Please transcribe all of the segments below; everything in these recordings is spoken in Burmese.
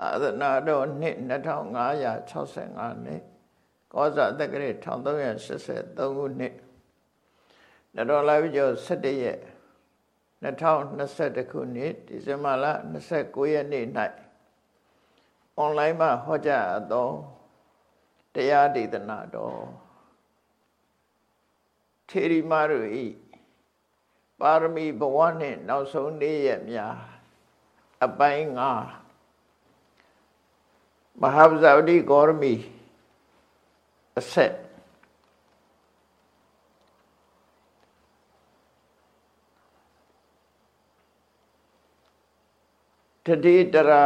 သာသနာတော်နှစ်2565နှစ်ကောဇာတက္ကရာ1383ခုနှစ်နတော်လာပြီကျော်17ရက်2021ခုနှစ်ဒီဇင်ဘာလ29ရက်နေ့၌အွန်လိုင်းမှာဟောကြားအပ်သောတရားဒေသနာတော်ထေရီမတို့ဤပါရမီဘဝနှင့်နောက်ဆုံးနေ့ရက်များအပိုင်း၅ မဟာဗဇဝတိဂေါရမီအဆက်တတိတရာ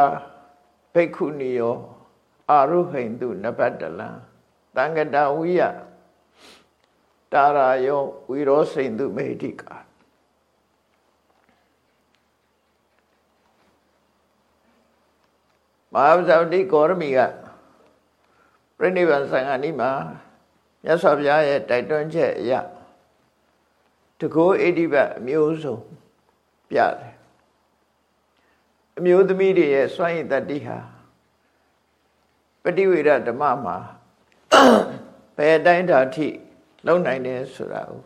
ဘိက္ခုနီယောအာရုဟိန္တုနဘတ္တလံတံကတဝိယတာရာယောဝီရောစိန္တုမေတိကာ မဟာဗဇဝတိကောရမီကပြိဋိဘံဆိုင်အနိမှာမြတ်စွာဘုရားရဲ့တိုက်တွန်းချက်အရတကောဣတိဘအမျိုးစုံပြတယ်အမျိုးသမီးတွေရဲ့စွန့်ရည်တတိဟာပฏิဝေဒဓမ္မမှာဘယ်တိုင်းဓာတိလုံနိုင်တယ်ဆိုတာကို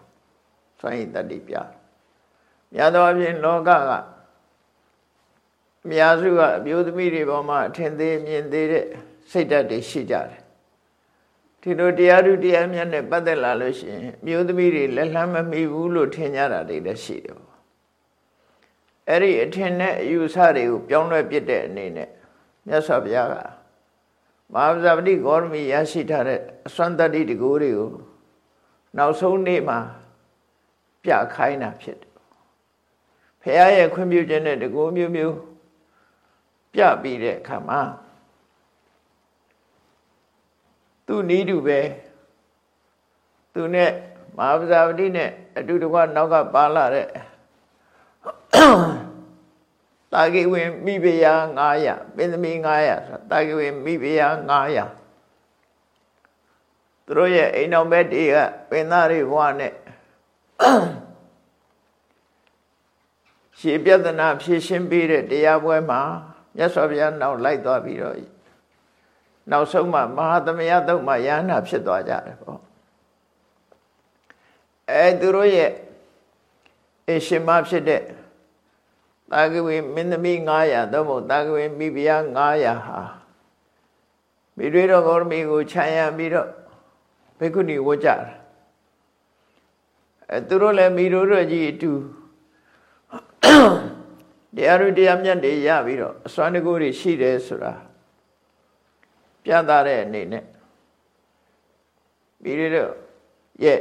စွန့်ရည်တတိပြများသောအားဖြင့်လောကက အများစုကအမျိုးသမီးတွေပေါ်မှာအထင်သေးမြင်သေးတဲ့စိတ်ဓာတ်တွေရှိကြတယ်ဒီလိုတရားဓုတရားမြတ်နဲ့ပတ်သက်လာလို့ရှိရင်အမျိုးသမီးတွေလက်လှမ်းမမီဘူးလို့ထင်ကြတာတွေလည်းရှိတယ်ပေါ့အဲ့ဒီအထင်နဲ့အယူဆတွေကိုပြောင်းလဲပြစ်တဲ့အနေနဲ့မြတ်စွာဘုရားကမဟာဗဇပတိဂေါရမီရရှိထားတဲ့အစွမ်းတတ္တိတကူတွေကိုနောက်ဆုံးနေ့မှာပြခိုင်းတာဖြစ်တယ်ဖះရဲ့ခွင့်ပြုခြင်းနဲ့တကူမျိုးမျိုး ပြပြီးတဲ့အခါမှာသူ့နီးတူပဲသူနဲ့မဟာပဇာပတိနဲ့အတူတကွနောက်ကပါလာတဲ့တာဂိဝင်မိဖုရား900ပင်သမီး900ဆိုတာဂိဝင်မိဖုရား900သူတို့ရဲ့အိမ်တော်ဘက်တွေကပင်သားတွေဘဝနဲ့ရှေးပြဿနာဖြေရှင်းပေးတဲ့တရားပွဲမှာ မြတ်စွာဘုရားနောက်လိုက်သွားပြီးတော့နောက်ဆုံးမှမဟာသမယသုတ်မှယန္နာဖြစ်သွားကြတယ်ပေါ့အဲသူတို့ရဲ့အရှင်မဖြစ်တဲ့တာဂဝေမင်းသမီး900သို့မဟုတ်တာဂဝေမိဖုရား900ဟာမိတွေတော်ဂေါရမီကိုခြံရံပြီးတော့ဘိက္ခုနီဝတ်ကြတာအဲသူတို့လည်းမိတို့တို့ကြီးအတူ တရားတို့တရားမြတ်တွေရပြီးတော့အစွမ်းတကူတွေရှိတယ်ဆိုတာပြသတဲ့အနေနဲ့ပြီးရတော့ရဲ့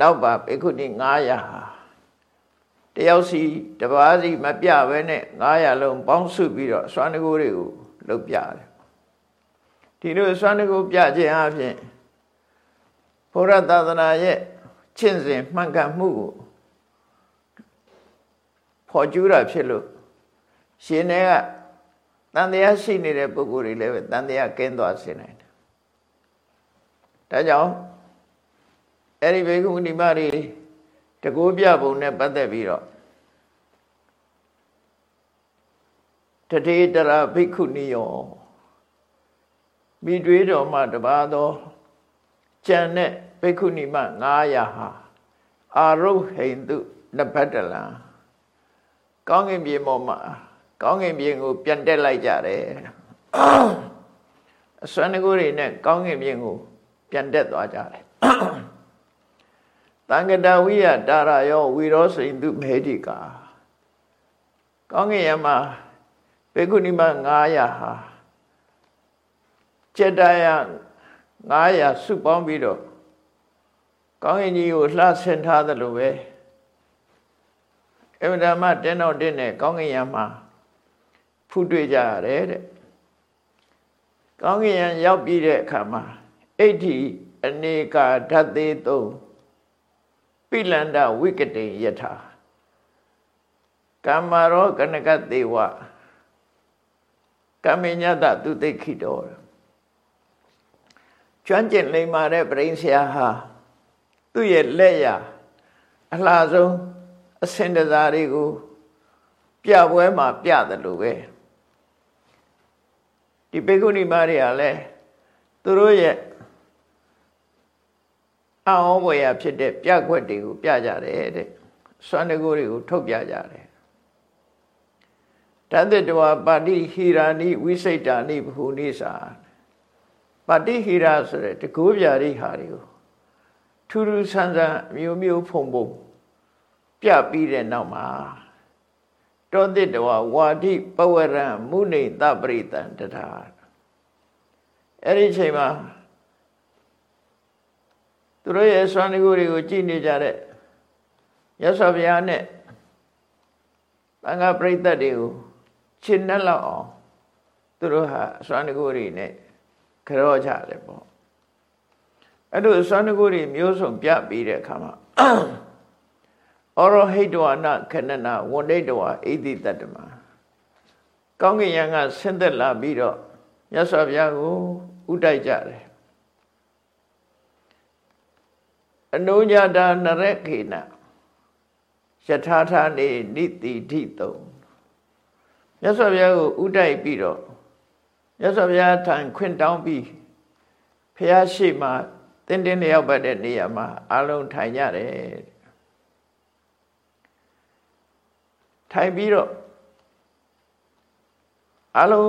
နောက်ပါဘိက္ခုနီ900ဟာတယောက်စီတပါးစီမပြဘဲနဲ့900လုံးပေါင်းစုပြီးတော့အစွမ်းတကူတွေကိုလုပ်ပြတယ်ဒီလိုအစွမ်းတကူပြခြင်းအပြင်ဘုရားသာသနာရဲ့ချင့်စဉ်မှန်ကန်မှုကိုဖော်ကျူးတာဖြစ်လို့ ရှင်တွေကတန်တရားရှိနေတဲ့ပုဂ္ဂိုလ်တွေလည်းပဲတန်တရားကင်းသွားစေနိုင်တယ်။ဒါကြောင့်အဲ့ဒီဘေကုဏိမတွေတကိုးပြပုံနဲ့ပတ်သက်ပြီးတော့တတိတရာဘိက္ခုနီယောမိတွေးတော်မှတပါသောကြံတဲ့ဘိက္ခုနီမ900ဟာအာရုဟိန္တုနဘတ္တလံကောင်းကင်ပြေပေါ်မှာ ကောင်းကင်ပြင်ကို ပြန်တက်လိုက်ကြတယ်အစွမ်းတကူတွေနဲ့ကောင်းကင်ပြင်ကို ပြန်တက်သွားကြတယ်တံကတဝိယတာရယောဝီရောစိန်တုမေတိကာကောင်းကင်ယမှာဘေကုဏိမ900ဟာကျက်တရ900စုပေါင်းပြီးတော့ကောင်းကင်ကြီးကိုလှဆင်ထားသလိုပဲအဗဓမ္မတင်းတော့တင်းနဲ့ကောင်းကင်ယမှာ ဖူးတွေ့ကြရတယ်တဲ့ကောင်းကင်ယံရောက်ပြီးတဲ့အခါမှာအဋ္ဌိအနေကာဓာတ်သေးသုံးပိလန္ဒဝိကတိယထာကမ္မရောကနကသေဝကမေညတသူသိခိတော်ကျွမ်းကျင်လိမ္မာတဲ့ပရိဆရာဟာသူ့ရဲ့လက်ရအလှဆုံးအစင်တစားတွေကိုပြပွဲမှာပြတယ်လို့ပဲ ဒီဘေကုဏီမတွေကလည်းသူတို့ရဲ့အံ့ဩဖွယ်ရဖြစ်တဲ့ပြကွက်တွေကိုပြကြတယ်တဲ့စွမ်းတကူတွေကိုထုတ်ပြကြတယ်တသတ္တဝပါတိဟိရာနိဝိစိတ်တာနိဘဟုနိစာပါတိဟိရာဆိုတဲ့တကူပြရိဟာတွေကိုထူးထူးဆန်းဆန်းမျိုးမျိုးဖုံဖုံပြပြီးတဲ့နောက်မှာ တောတိတဝဝါတိပဝရံမုနေတပရိတံတထာအဲ့ဒီချိန်မှာသူတို့ရဲ့စွမ်းတကူတွေကိုကြည်နေကြတဲ့ရသော်ဘုရားနဲ့သံဃာပရိသတ်တွေကိုရှင်းနှက်လောက်အောင်သူတို့ဟာစွမ်းတကူတွေနဲ့ကြောကြတယ်ပေါ့အဲ့လိုစွမ်းတကူတွေမျိုးစုံပြပြီးတဲ့အခါမှာ ဩရောဟိတဝနာခဏနာဝန္ဒိတဝအိတိတတ္တမကောင်းကင်ယံကဆင်းသက်လာပြီးတော့မြတ်စွာဘုရားကိုဥတိုက်ကြတယ်အနုညတာနရခေနယထာထာနေနိတိဋ္ဌိတုံမြတ်စွာဘုရားကိုဥတိုက်ပြီးတော့မြတ်စွာဘုရားထံခွင့်တောင်းပြီးဖះရှိမှတင်းတင်းလျောက်ပတ်တဲ့နေရာမှာအလုံးထိုင်ကြတယ် ထိုင်ပြီးတော့အလုံး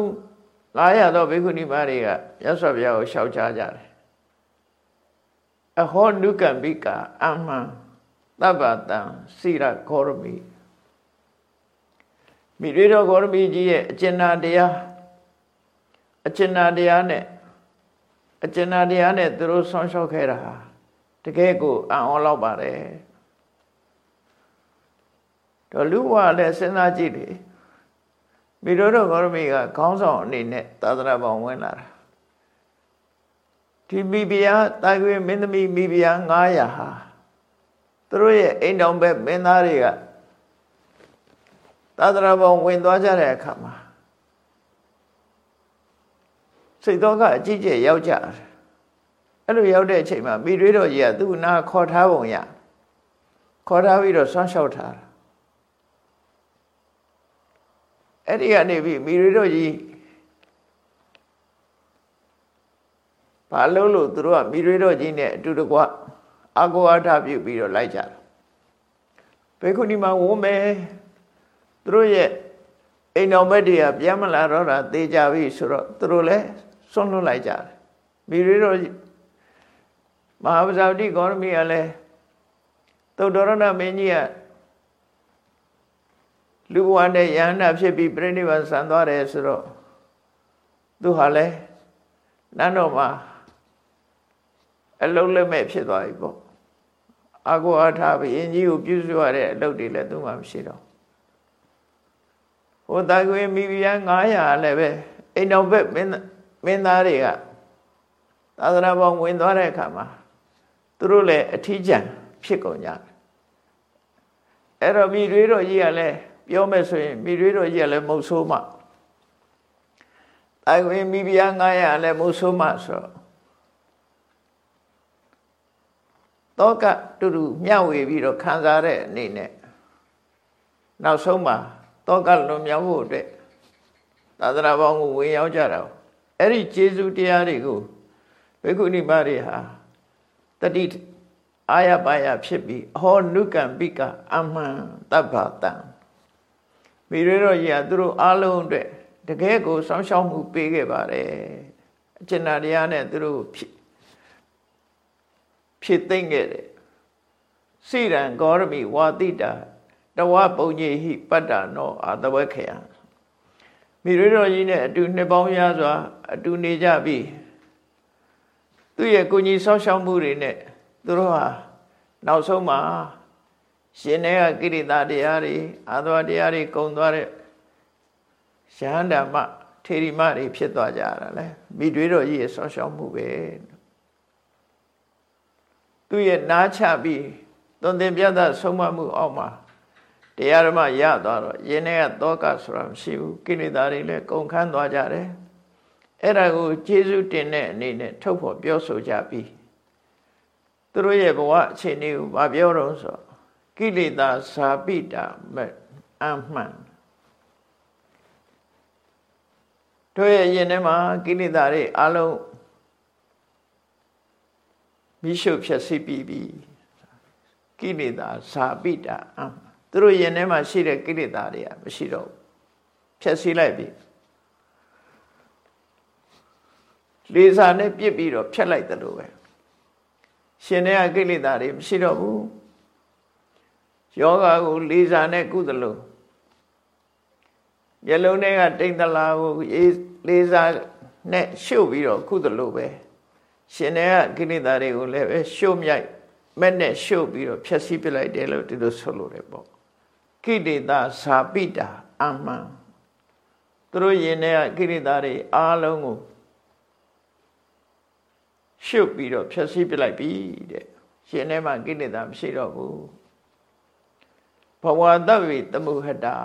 900သောဘိက္ခုနီမတွေကမြတ်စွာဘုရားကိုရှောက်ချကြတယ်အဟောနုကံပိကအမှန်သဗ္ဗတံစိရခောရမိမိတွေတော်ဂေါရမီကြီးရဲ့အကျဉ်းနာတရားအကျဉ်းနာတရားနဲ့အကျဉ်းနာတရားနဲ့သူတို့ဆောင်းလျှောက်ခဲ့တာဟာတကယ်ကိုအံ့ဩလောက်ပါတယ် တော့လူဘဝလည်းစဉ်းစားကြည့်လေမိတို့တော်ဂေါရမီကခေါင်းဆောင်အနေနဲ့သာသနာပေါင်းဝင်လာတာဒီမိဖုရားတာကွေမင်းသမီးမိဖုရား900ဟာသူတို့ရဲ့အိမ်တော်ဘက်မင်းသားတွေကသာသနာပေါင်းဝင်သွားကြတဲ့အခါမှာစိတ်တော်ကအကြည့်ကျရောက်ကြတယ်အဲ့လိုရောက်တဲ့အချိန်မှာမိတွေးတော်ကြီးကသူ့နာခေါ်ထားပုံရခေါ်ထားပြီးတော့ဆွမ်းလျှောက်ထားတာ အဲ့ဒီကနေပြီးမိတွေးတော်ကြီးဘာလို့လို့သူတို့ကမိတွေးတော်ကြီးနဲ့အတူတကွအာကိုအားထပြုပြီးတော့လိုက်ကြတယ်ဘေခုနီမှာဝုံးမယ်သူတို့ရဲ့အိမ်တော်ဘက်တွေကပြန်မလာတော့တာသေကြပြီဆိုတော့သူတို့လည်းဆွန့်လွတ်လိုက်ကြတယ်မိရိတို့မဟာပဇာတိဂေါရမီကလည်းသုတ္တရဏမင်းကြီးက လူဘဝနဲ့ယန္တာဖြစ်ပြီးပြိဋိဘံဆံသွားတယ်ဆိုတော့သူဟာလည်းနန်းတော်မှာအလုံးလက်မဲ့ဖြစ်သွားပြီပေါ့အာကိုအားထားပြီးအင်ကြီးကိုပြုစုရတဲ့အလုပ်တွေလည်းသူ့မှာမရှိတော့ဟိုတာကွေမိဖုရား900လည်းပဲအိမ်တော်ဘက်မင်းမင်းသားတွေကသာသနာပေါင်းဝင်သွားတဲ့အခါမှာသူတို့လည်းအထီးကျန်ဖြစ်ကုန်ကြတယ်အဲ့တော့မိတွေးတော်ကြီးကလည်း ပြောမယ်ဆိုရင်မိတွေးတော်ကြီးကလည်းမုတ်ဆိုးမှတာကွေမိဖုရား900လည်းမုတ်ဆိုးမှဆိုတော့တောကတူတူမျှဝေပြီးတော့ခံစားတဲ့အနေနဲ့နောက်ဆုံးမှာတောကလွန်မြောက်ဖို့အတွက်သာသနာပေါင်းကိုဝင်ရောက်ကြတာအဲ့ဒီကျေးဇူးတရားတွေကိုဘိက္ခုနီမတွေဟာတတိအာရပါယဖြစ်ပြီးအဟောနုကံပိကအမှန်တဗ္ဗတံ မိရတော့ကြီးကသူတို့အားလုံးအတွက်တကယ်ကိုစောင့်ရှောက်မှုပေးခဲ့ပါတယ်အကျဉ်းတရားနဲ့သူတို့ဖြစ်ဖြစ်သိမ့်ခဲ့တယ်စိရန်ဂေါရမိဝါတိတာတဝပုံညေဟိပတ္တနောအာတဝခယမိရတော်ကြီးနဲ့အတူနှစ်ပေါင်းများစွာအတူနေကြပြီးသူ့ရဲ့ကိုကြီးဆောက်ရှောက်မှုတွေနဲ့သူတို့ဟာနောက်ဆုံးမှာ ရှင်တဲ့ကကိရိတာတရားတွေအာသဝတရားတွေကုံသွားတဲ့ရဟန္တာမထေရီမတွေဖြစ်သွားကြတာလေမိတွေးတော်ကြီးရဲ့ဆောက်ရှောက်မှုပဲသူ့ရဲ့နားချပြီးသွန်သင်ပြသဆုံးမမှုအောက်မှာတရားဓမ္မရသွားတော့ယင်းထဲကတောကဆိုတာမရှိဘူးကိလေသာတွေလည်းကုန်ခန်းသွားကြတယ်အဲ့ဒါကိုကျေးဇူးတင်တဲ့အနေနဲ့ထုတ်ဖော်ပြောဆိုကြပြီးသူတို့ရဲ့ဘဝအခြေအနေကိုမပြောတော့ဆို ကိလေသာစာပိတာမအမှန်တို့ရဲ့ရင်ထဲမှာကိလေသာတွေအလုံးမိရှုဖြစ်စီပြီးပြီကိလေသာဇာပိတာအသူတို့ရင်ထဲမှာရှိတဲ့ကိလေသာတွေကမရှိတော့ဘူးဖြည့်ဆည်းလိုက်ပြီလေစာနဲ့ပြစ်ပြီးတော့ဖြတ်လိုက်တယ်လို့ပဲရှင်တဲ့ကိလေသာတွေမရှိတော့ဘူး ယောဂကိုလေစာနဲ့ကုသလို့မျက်လုံးထဲကတိမ်တလာကိုလေစာနဲ့ရှုပ်ပြီးတော့ကုသလို့ပဲရှင်တဲ့ကိလေသာတွေကိုလည်းပဲရှုပ်မြိုက်မဲ့နဲ့ရှုပ်ပြီးတော့ဖြည့်ဆည်းပလိုက်တယ်လို့ဒီလိုဆိုလို့တယ်ပေါ့ကိလေသာဇာပိတာအမှန်သူတို့ယင်တဲ့ကိလေသာတွေအားလုံးကိုရှုပ်ပြီးတော့ဖြည့်ဆည်းပလိုက်ပြီတဲ့ရှင်ထဲမှာကိလေသာမရှိတော့ဘူး ဘဝတဝိတမှုဟတာ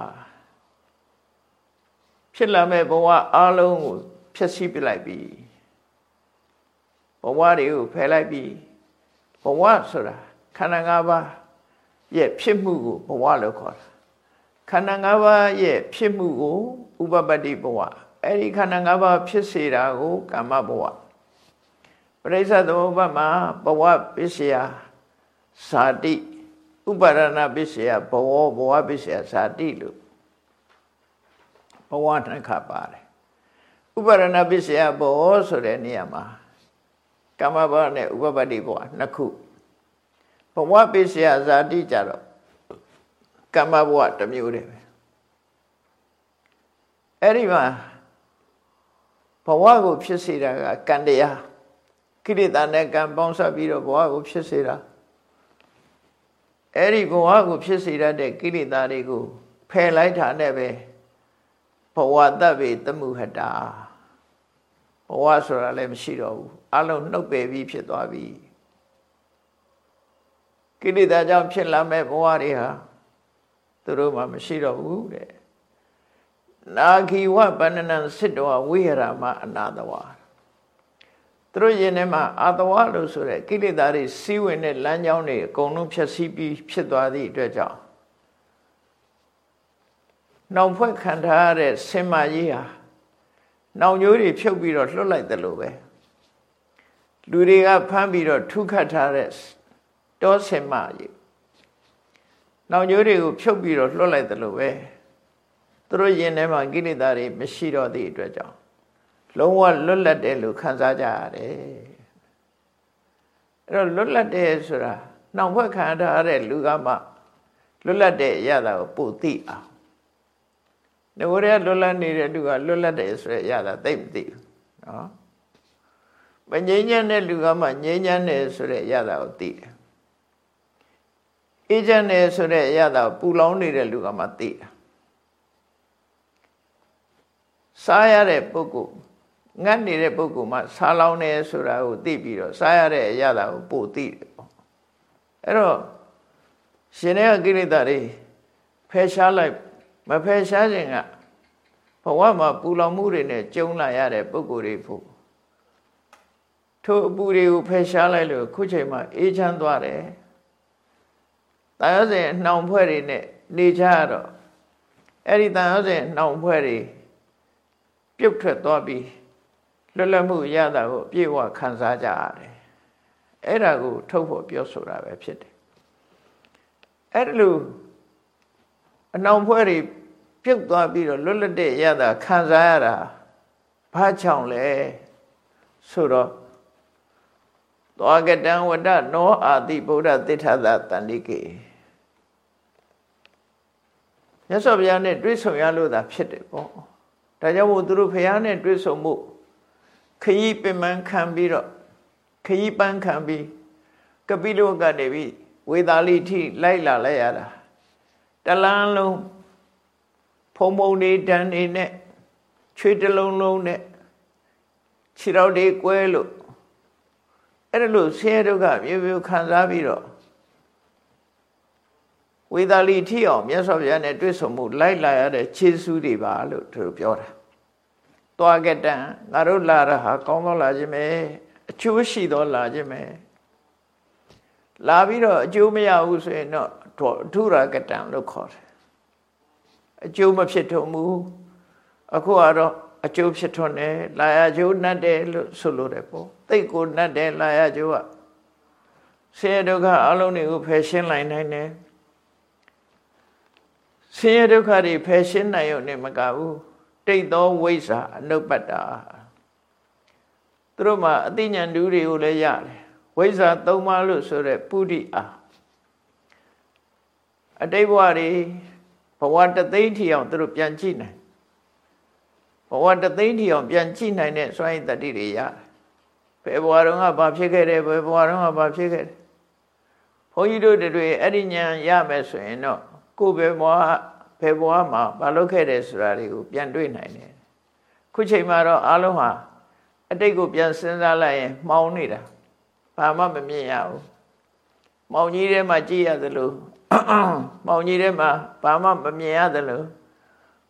ဖြစ်လာမဲ့ဘဝအားလုံးကိုဖြည့်ဆည်းပလိုက်ပြီဘဝတွေကိုဖယ်လိုက်ပြီဘဝဆိုတာခန္ဓာ၅ပါးရဲ့ဖြစ်မှုကိုဘဝလို့ခေါ်တာခန္ဓာ၅ပါးရဲ့ဖြစ်မှုကိုဥပပတ္တိဘဝအဲ့ဒီခန္ဓာ၅ပါးဖြစ်စေတာကိုကာမဘဝပရိစ္ဆေသမုပ္ပါမှာဘဝပစ္စယဇာတိ ဥပါရဏပစ္စယဘဝဘဝပစ္စယဇာတိလို့ဘဝနှစ်ခါပါတယ်ဥပါရဏပစ္စယဘဝဆိုတဲ့နေရာမှာကာမဘဝနဲ့ဥပပတ္တိဘဝနှစ်ခုဘဝပစ္စယဇာတိကြတော့ကမ္မဘဝတစ်မျိုးတည်းပဲအဲ့ဒီမှာဘဝကိုဖြစ်စေတာကကံတရားကိရိတာနဲ့ကံပေါင်းစပ်ပြီးတော့ဘဝကိုဖြစ်စေတာ အဲ့ဒီဘဝကိုဖြစ်စေတတ်တဲ့ကိရိတာတွေကိုဖယ်လိုက်တာနဲ့ပဲဘဝတ္တဗေတမှုဟတာဘဝဆိုတာလည်းမရှိတော့ဘူးအလုံးနှုတ်ပယ်ပြီးဖြစ်သွားပြီကိလေသာကြောင့်ဖြစ်လာမဲ့ဘဝတွေဟာသူတို့မှမရှိတော့ဘူးတဲ့နာခီဝဗန္နနံစစ်တော်ဝိဟရမအနာတဝါ သူတို့ယင်ထဲမှာအာတဝါလို့ဆိုတဲ့ကိလေသာတွေစီးဝင်တဲ့လမ်းကြောင်းတွေအကုန်လုံးဖြတ်စည်းပြီးဖြစ်သွားသည့်အတွက်ကြောင့်နောင်ဖွဲ့ခံထားရတဲ့ဆင်မကြီးဟာနောင်ညိုးတွေဖြုတ်ပြီးတော့လွတ်လိုက်တယ်လို့ပဲလူတွေကဖမ်းပြီးတော့ထုခတ်ထားတဲ့တောဆင်မကြီးနောင်ညိုးတွေကိုဖြုတ်ပြီးတော့လွတ်လိုက်တယ်လို့ပဲသူတို့ယင်ထဲမှာကိလေသာတွေမရှိတော့သည့်အတွက်ကြောင့် လုံးဝလွတ်လပ်တယ်လို့ခံစားကြရတယ်အဲ့တော့လွတ်လပ်တယ်ဆိုတာနှောင်ဖွဲ့ခံထားတဲ့လူကမှလွတ်လပ်တဲ့အရာကိုပို့သိအောင်ငိုရဲလွတ်လပ်နေတဲ့လူကလွတ်လပ်တယ်ဆိုတဲ့အရာသိမသိဘူးနော်မငြိမ်းချမ်းတဲ့လူကမှငြိမ်းချမ်းတယ်ဆိုတဲ့အရာကိုသိတယ်အေးချမ်းတယ်ဆိုတဲ့အရာပူလောင်နေတဲ့လူကမှသိတာစားရတဲ့ပုဂ္ဂိုလ် ငတ်နေတဲ့ပုဂ္ဂိုလ်မှစားလောင်းတယ်ဆိုတာကိုသိပြီးတော့စားရတဲ့အရာကိုပို့သိတယ်ပေါ့အဲ့တော့ရှင်ရဲ့ကိလေသာတွေဖယ်ရှားလိုက်မဖယ်ရှားခြင်းကဘဝမှာပူလောင်မှုတွေနဲ့ကြုံလာရတဲ့ပုဂ္ဂိုလ်တွေဖို့ထိုအပူတွေကိုဖယ်ရှားလိုက်လို့ခုချိန်မှာအေးချမ်းသွားတယ်။တာယောဇဉ်နှောင်ဖွဲ့တွေနဲ့နေကြရတော့အဲ့ဒီတာယောဇဉ်နှောင်ဖွဲ့တွေပြုတ်ထွက်သွားပြီး လွတ်လပ်မှုရတာကိုအပြည့်အဝခံစားကြရတယ်။အဲ့ဒါကိုထုတ်ဖို့ပြောဆိုတာပဲဖြစ်တယ်။အဲ့လိုအနှောင်ဖွဲ့တွေပြုတ်သွားပြီးတော့လွတ်လပ်တဲ့ရတာခံစားရတာဘာကြောင့်လဲဆိုတော့သောကတံဝဒနောအာတိဗုဒ္ဓတိထသတန္တိကေမြတ်စွာဘုရားနဲ့တွေ့ဆုံရလို့သာဖြစ်တယ်ပေါ့ဒါကြောင့်မို့သူတို့ဘုရားနဲ့တွေ့ဆုံမှု ခရီးပင်ပန်းခံပြီးတော့ခရီးပန်းခံပြီးကပိလောကနေပြီးဝေသာလိထိလိုက်လာလိုက်ရတာတလန်းလုံးဖုံဖုံနေတန်းနေနဲ့ချွေးတလုံးလုံးနဲ့ခြေတော်တွေကွဲလို့အဲ့ဒါလို့ဆင်းရဲဒုက္ခမျိုးမျိုးခံစားပြီးတော့ဝေသာလီထိအောင်မြတ်စွာဘုရားနဲ့တွေ့ဆုံမှုလိုက်လာရတဲ့ခြေဆုတွေပါလို့သူတို့ပြောတာ။ သွားကတံငါတို့လာရဟာကောင်းသောလာခြင်းပဲအကျိုးရှိသောလာခြင်းပဲလာပြီးတော့အကျိုးမရဘူးဆိုရင်တော့ဒုရကတံလို့ခေါ်တယ်။အကျိုးမဖြစ်ထုံမူအခုကတော့အကျိုးဖြစ်ထွန်းတယ်လာရကျိုးနှတ်တယ်လို့ဆိုလိုတယ်ပေါ့သိတ်ကိုနှတ်တယ်လာရကျိုးကဆင်းရဲဒုက္ခအလုံးတွေကိုဖယ်ရှင်းလိုက်နိုင်တယ်ဆင်းရဲဒုက္ခတွေဖယ်ရှင်းနိုင်ရုံနဲ့မကဘူး တိတ်သောဝိဇ္ဇာအနုပ္ပတ္တာသူတို့မှာအသိဉာဏ်တူးတွေကိုလည်းရတယ်ဝိဇ္ဇာသုံးပါးလို့ဆိုတဲ့ပုရိအာအတိတ်ဘဝတွေဘဝတသိန်းထီအောင်သူတို့ပြန်ကြည့်နိုင်ဘဝတသိန်းထီအောင်ပြန်ကြည့်နိုင်တဲ့စွမ်းရည်တတိတွေရတယ်ဘယ်ဘဝတုန်းကဘာဖြစ်ခဲ့တယ်ဘယ်ဘဝတုန်းကဘာဖြစ်ခဲ့တယ်ဘုန်းကြီးတို့တွေအဲ့ဒီဉာဏ်ရမယ်ဆိုရင်တော့ကိုယ်ပဲဘဝ ဘယ်ဘဝမှာဘာလုပ်ခဲ့တယ်ဆိုတာတွေကိုပြန်တွေ့နိုင်တယ်ခုချိန်မှာတော့အားလုံးဟာအတိတ်ကိုပြန်စဉ်းစားလိုက်ရင်မှောင်နေတာဘာမှမမြင်ရဘူးမောင်ကြီးထဲမှာကြည့်ရသလိုမောင်ကြီးထဲမှာဘာမှမမြင်ရသလို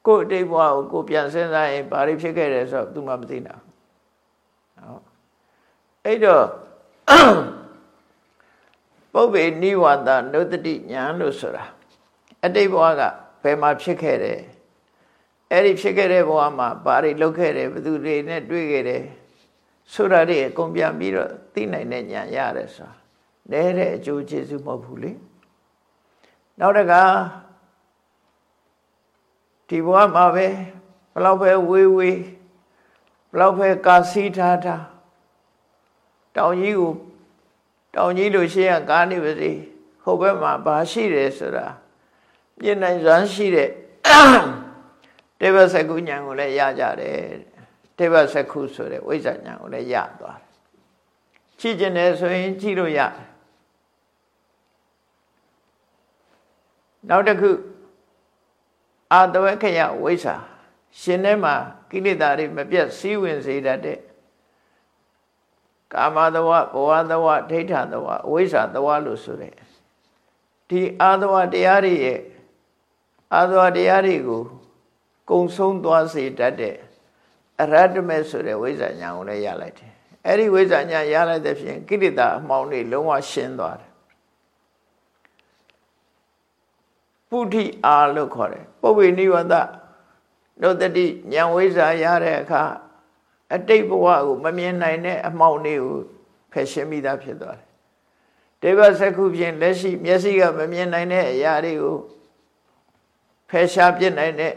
ကိုယ်အတိတ်ဘဝကိုကိုပြန်စဉ်းစားရင်ဘာတွေဖြစ်ခဲ့တယ်ဆိုတော့သူမှမသိတာဟုတ်အဲ့တော့ပုဗ္ဗေနိဝါဒနုတ္တိညာလို့ဆိုတာအတိတ်ဘဝက ဘယ်မှာဖြစ်ခဲ့တယ်အဲ့ဒီဖြစ်ခဲ့တဲ့ဘဝမှာဘာတွေလုပ်ခဲ့တယ်ဘယ်သူတွေနဲ့တွေ့ခဲ့တယ်ဆိုတာတွေအကုန်ပြန်ပြီးတော့သိနိုင်တဲ့ဉာဏ်ရတယ်ဆိုတာနဲတဲ့အကျိုးကျေးဇူးမဟုတ်ဘူးလေနောက်တကဒီဘဝမှာပဲဘလောက်ပဲဝေးဝေးဘလောက်ပဲကာစီထားထားတောင်ကြီးကိုတောင်ကြီးလို့ရှိရင်ကားနေပါစေဟိုဘက်မှာဘာရှိတယ်ဆိုတာ ပြင်နိုင်စွမ်းရှိတဲ့တေဝစကုညာကိုလည်းရကြတယ်တေဝစကုဆိုတဲ့ဝိဇ္ဇာညာကိုလည်းရသွားတယ်ကြည့်ကျင်တယ်ဆိုရင်ကြည့်လို့ရတယ်နောက်တစ်ခုအာတဝခယဝိဇ္ဇာရှင်ထဲမှာကိလေသာတွေမပြတ်စည်းဝင်စေတတ်တဲ့ကာမတဝဘဝတဝဒိဋ္ဌတဝအဝိဇ္ဇာတဝလို့ဆိုတဲ့ဒီအာတဝတရားတွေရဲ့ အာတဝတရားတွေကိုကုံဆုံးသွားစေတတ်တဲ့အရတ္တမေဆိုတဲ့ဝိဇ္ဇာညာကိုလည်းရလိုက်တယ်အဲ့ဒီဝိဇ္ဇာညာရလိုက်တဲ့ဖြင့်ကိလေသာအမှောင်တွေလုံးဝရှင်းသွားတယ်ပုထိအာလို့ခေါ်တယ်ပုဗ္ဗေနိဝဒနုတတိဉာဏ်ဝိဇ္ဇာရတဲ့အခါအတိတ်ဘဝကိုမမြင်နိုင်တဲ့အမှောင်တွေကိုဖယ်ရှင်းမိတာဖြစ်သွားတယ်တေဝစကုဖြင့်လက်ရှိမျက်စိကမမြင်နိုင်တဲ့အရာတွေကိုဖ ယ်ရှားပြစ်နိုင်တဲ့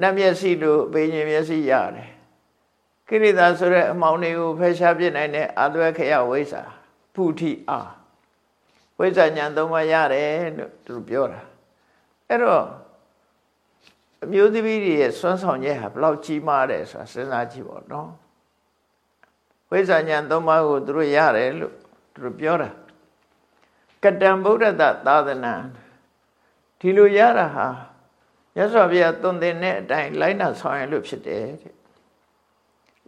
နတ်မျက်စိလိုဘိညာဉ်မျက်စိရတယ်ကိရိတာဆိုတဲ့အမှောင်တွေကိုဖယ်ရှားပြစ်နိုင်တဲ့အသွဲခရဝိဇ္ဇာဖုထိအာဝိဇ္ဇာညာသုံးပါးရတယ်လို့သူပြောတာအဲ့တော့အမျိုးသမီးတွေရဲ့စွမ်းဆောင်ချက်ဟာဘလောက်ကြီးမားတယ်ဆိုတာစဉ်းစားကြည့်ပါတော့ဝိဇ္ဇာညာသုံးပါးကိုသူတို့ရတယ်လို့သူတို့ပြောတာကတံဗုဒ္ဓတသာသနာ ဒီလိုရတာဟာမြတ်စွာဘုရားသွန်သင်တဲ့အတိုင်းလိုက်နာဆောင်ရလို့ဖြစ်တယ်တဲ့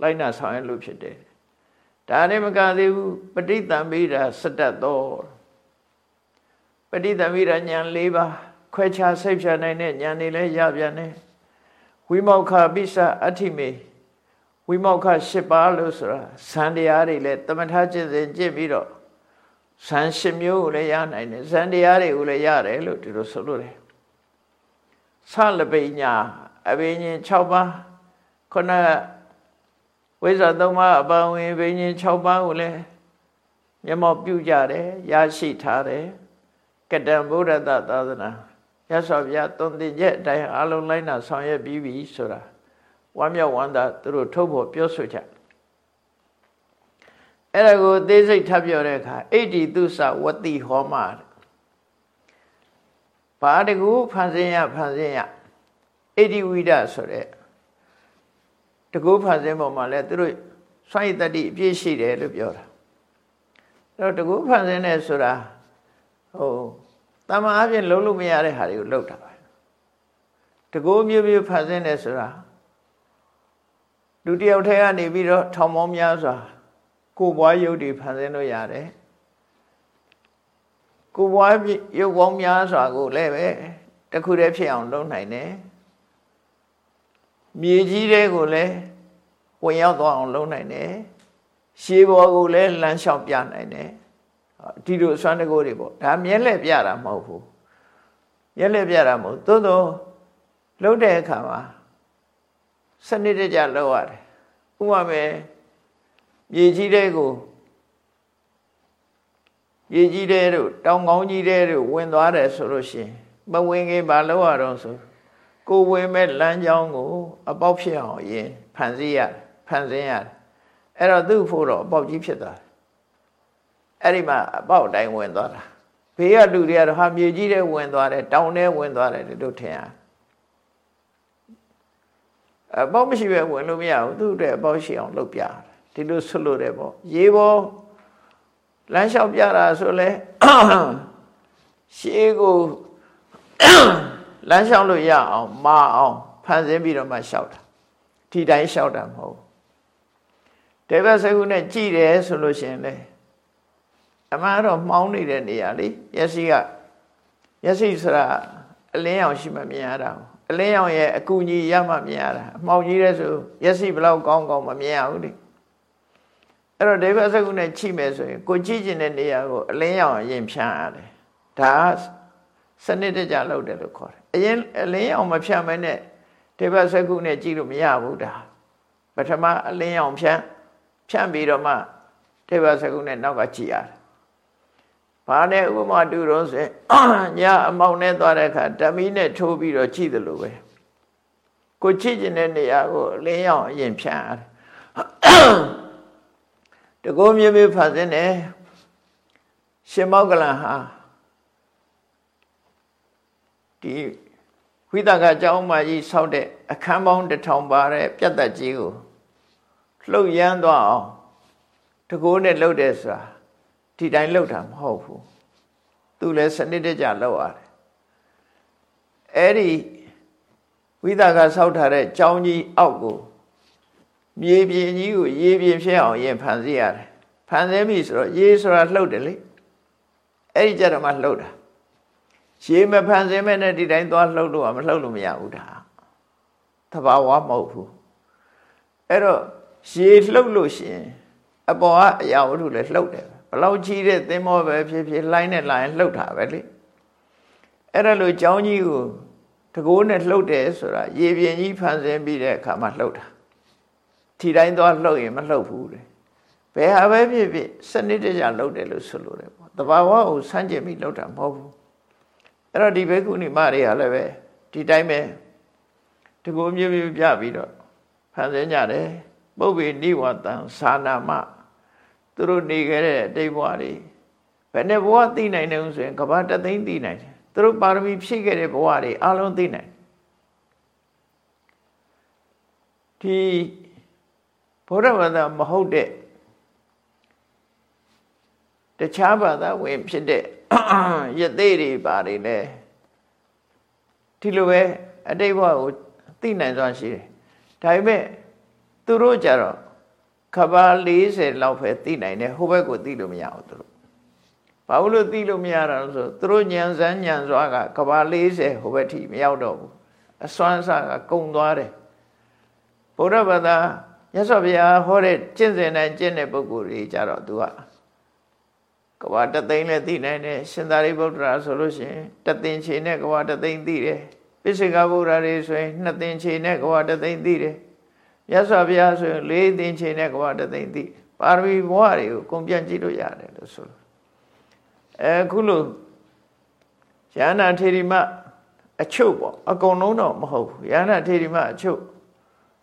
လိုက်နာဆောင်ရလို့ဖြစ်တယ်ဒါနဲ့မကသေးဘူးပဋိသင်္ပိရာစတတ်တော်ပဋိသင်္ပိရာဉာဏ်၄ပါးခွဲခြားစိတ်ဖြာနိုင်တဲ့ဉာဏ်တွေလည်းရပြန်တယ်ဝိမောက္ခပိစအဋ္ဌိမေဝိမောက္ခ၈ပါးလို့ဆိုတာဇန်တရားတွေလည်းတမထကျင့်စဉ်ကျင့်ပြီးတော့ ဇန်၈မျိုးကိုလည်းရနိုင်တယ်ဇန်တရားတွေကိုလည်းရတယ်လို့ဒီလိုဆိုလို့တယ်ဆလပိညာအဘိညာဉ်6ပါးခုနဝိဇ္ဇာ3ပါးအပဝင်ဘိညာဉ်6ပါးကိုလည်းမျက်မှောက်ပြုကြတယ်ရရှိထားတယ်ကတံဗုဒ္ဓသာသနာရသော်ဗျာသွန်သင်ချက်အတိုင်းအလုံးလိုက်နာဆောင်ရွက်ပြီးပြီဆိုတာဝမ်းမြောက်ဝမ်းသာသူတို့ထုတ်ဖို့ပြောဆိုကြ အဲ့ဒါကိုသိစိတ်ထပ်ပြောတဲ့အခါအိဋ္ဌိသုစဝတိဟောမဘာတကူဖန်ဆင်းရဖန်ဆင်းရအိဋ္ဌိဝိဒဆိုတဲ့တကူဖန်ဆင်းပုံမှာလဲသူတို့စွန့်ရည်တတိအပြည့်ရှိတယ်လို့ပြောတာအဲ့တော့တကူဖန်ဆင်းတယ်ဆိုတာဟိုတမန်အပြင်လုံးလို့မရတဲ့ဟာတွေကိုလုပ်တာပဲတကူမျိုးမျိုးဖန်ဆင်းတယ်ဆိုတာလူတယောက်ထဲကနေပြီးတော့ထောင်ပေါင်းများစွာ ကိုယ်ပွားရုပ်တွေဖန်ဆင်းလို့ရတယ်ကိုယ်ပွားရုပ်ပေါင်းများစွာကိုလည်းပဲတခုတည်းဖြစ်အောင်လုပ်နိုင်တယ်မြေကြီးတွေကိုလည်းဝင်ရောက်သွားအောင်လုပ်နိုင်တယ်ရှေးဘောကိုလည်းလမ်းလျှောက်ပြနိုင်တယ်ဒီလိုအစွမ်းတကိုးတွေပေါ့ဒါမျက်လက်ပြတာမဟုတ်ဘူးမျက်လက်ပြတာမဟုတ်သို့သောလှုပ်တဲ့အခါမှာစနစ်တကျလုပ်ရတယ်ဥပမာပဲ မြေကြီးတဲ့ကိုမြေကြီးတဲ့တို့တောင်ကောင်းကြီးတဲ့တို့ဝင်သွားတယ်ဆိုလို့ရှိရင်မဝင်ခင်ဘာလုပ်ရတော့ဆိုကိုဝင်မဲ့လမ်းကြောင်းကို အပေါက်ဖြစ်အောင်အရင်ဖန်ဆင်းရတယ်ဖန်ဆင်းရတယ်အဲ့တော့သူ့ဖို့တော့အပေါက်ကြီးဖြစ်သွားတယ်အဲ့ဒီမှာအပေါက်တိုင်းဝင်သွားတာဘေးကလူတွေကတော့ဟာမြေကြီးတဲ့ဝင်သွားတယ်တောင်ထဲဝင်သွားတယ်တို့ထင်ရအပေါက်မရှိပဲဝင်လို့မရဘူးသူ့အတွက်အပေါက်ရှိအောင်လုပ်ပြတယ် ဒီလိုဆွလို့တယ်ပေါ့ရေပေါ်လမ်းလျှောက်ပြတာဆိုလဲရှေးကိုလမ်းလျှောက်လို့ရအောင်မအောင်ဖန်ဆင်းပြီးတော့မှလျှောက်တာဒီတိုင်းလျှောက်တာမဟုတ်တေဘစကုနဲ့ကြည်တယ်ဆိုလို့ရှိရင်လေအမှန်တော့မှောင်းနေတဲ့နေရာလေမျက်စိကမျက်စိဆိုတာအလင်းရောင်ရှိမှမြင်ရတာအလင်းရောင်ရဲ့အကူကြီးရမှမြင်ရတာအမှောင်ကြီးတဲ့ဆိုမျက်စိဘလောက်ကောင်းကောင်းမမြင်ရဘူးလေ အဲ့တော့ဒေဝစကုနဲ့ချိမယ်ဆိုရင်ကိုကြည့်ကျင်တဲ့နေရာကိုအလင်းရောင်အရင်ဖြန်းရတယ်ဒါစနစ်တကျလုပ်တယ်လို့ခေါ်တယ်အရင်အလင်းရောင်မဖြန်းမနဲ့ဒေဝစကုနဲ့ကြည့်လို့မရဘူးဒါပထမအလင်းရောင်ဖြန်းဖြန့်ပြီးတော့မှဒေဝစကုနဲ့နောက်ကကြည့်ရတယ်ဘာနဲ့ဥပမာတူတော့ဆိုညအမောင်နဲ့သွားတဲ့အခါဓမီနဲ့ထိုးပြီးတော့ကြည့်တယ်လို့ပဲကိုကြည့်ကျင်တဲ့နေရာကိုအလင်းရောင်အရင်ဖြန့်ရတယ် တကောမြေမြေဖတ်စင်းတယ်ရှင်မောကလန်ဟာဒီဝိသကအကြောင်းမကြီးဆောက်တဲ့အခန်းပေါင်းတစ်ထောင်ပါတဲ့ပြတ်သက်ကြီးကိုလှုပ်ရမ်းသွားအောင်တကိုးနဲ့လှုပ်တယ်ဆိုတာဒီတိုင်းလှုပ်တာမဟုတ်ဘူးသူလည်းစနစ်တကျလှုပ်ရတယ်အဲ့ဒီဝိသကဆောက်ထားတဲ့ကြောင်းကြီးအောက်ကို မြေပြင်ကြီးကိုရေပြင်ဖြစ်အောင်ရင်ဖန်ဆင်းရတယ်ဖန်ဆင်းပြီဆိုတော့ရေဆိုတာလှုပ်တယ်လေအဲ့ဒီကြတော့မှလှုပ်တာရေမဖန်ဆင်းမဲ့နဲ့ဒီတိုင်းသွားလှုပ်လို့မလှုပ်လို့မရဘူးဒါသဘာဝမဟုတ်ဘူးအဲ့တော့ရေလှုပ်လို့ရှိရင်အပေါ်ကအရာဝတ္ထုလည်းလှုပ်တယ်ဘလောက်ကြီးတဲ့သင်္ဘောပဲဖြစ်ဖြစ်လှိုင်းနဲ့လာရင်လှုပ်တာပဲလေအဲ့ဒါလို့ကြောင်းကြီးကိုတကိုးနဲ့လှုပ်တယ်ဆိုတာရေပြင်ကြီးဖန်ဆင်းပြီးတဲ့အခါမှာလှုပ်တာ ထီတိုင်းသွားလှုပ်ရင်မလှုပ်ဘူးလေဘယ်ဟာပဲဖြစ်ဖြစ်စနစ်တကျလှုပ်တယ်လို့ဆိုလိုတယ်ပေါ့တဘာဝကိုစမ်းကျင်ပြီးလှုပ်တာမဟုတ်ဘူးအဲ့တော့ဒီဘိက္ခုနီမတွေကလည်းပဲဒီတိုင်းပဲတကူမျိုးမျိုးပြပြီးတော့ဖန်ဆင်းကြတယ်ပုပ္ပေနိဝတံသာနာမသူတို့နေခဲ့တဲ့အတိတ်ဘဝတွေဘယ်နဲ့ဘဝသိနိုင်တယ်ဆိုရင်ကဘာတသိန်းသိနိုင်တယ်သူတို့ပါရမီဖြည့်ခဲ့တဲ့ဘဝတွေအလုံးသိနိုင်ဒီ ဘုရားဘာသာမဟုတ်တဲ့တခြားဘာသာဝင်ဖြစ်တဲ့ယသိတွေပါတယ်လေဒီလိုပဲအတိတ်ဘဝကိုသိနိုင်စွာရှိတယ်ဒါပေမဲ့သူတို့ကြတော့ခဘာ40လောက်ပဲသိနိုင်တယ်ဟိုဘက်ကိုသိလို့မရဘူးသူတို့ဘာလို့သိလို့မရတာလဲဆိုသူတို့ညံစမ်းညံစွာကကဘာ40ဟိုဘက်ထိမရောက်တော့ဘူးအစွမ်းစားကကုံသွားတယ်ဘုရားဘာသာ မြတ်စွာဘုရားဟောတဲ့ကျင့်စဉ်တိုင်းကျင့်တဲ့ပုဂ္ဂိုလ်တွေကြတော့သူကကဘာတသိန်းလည်းသိနိုင်တယ်ရှင်သာရိပုတ္တရာဆိုလို့ရှိရင်တသိန်းချေနဲ့ကဘာတသိန်းသိတယ်ပိစိကဗုဒ္ဓတွေဆိုရင်နှစ်သိန်းချေနဲ့ကဘာတသိန်းသိတယ်မြတ်စွာဘုရားဆိုရင်လေးသိန်းချေနဲ့ကဘာတသိန်းသိပါရမီဘဝတွေကိုကုန်ပြန်ကြည့်လို့ရတယ်လို့ဆိုလို့အဲခုလို့ယန္နာထေရီမအချုပ်ပေါ့အကုန်လုံးတော့မဟုတ်ဘူးယန္နာထေရီမအချုပ်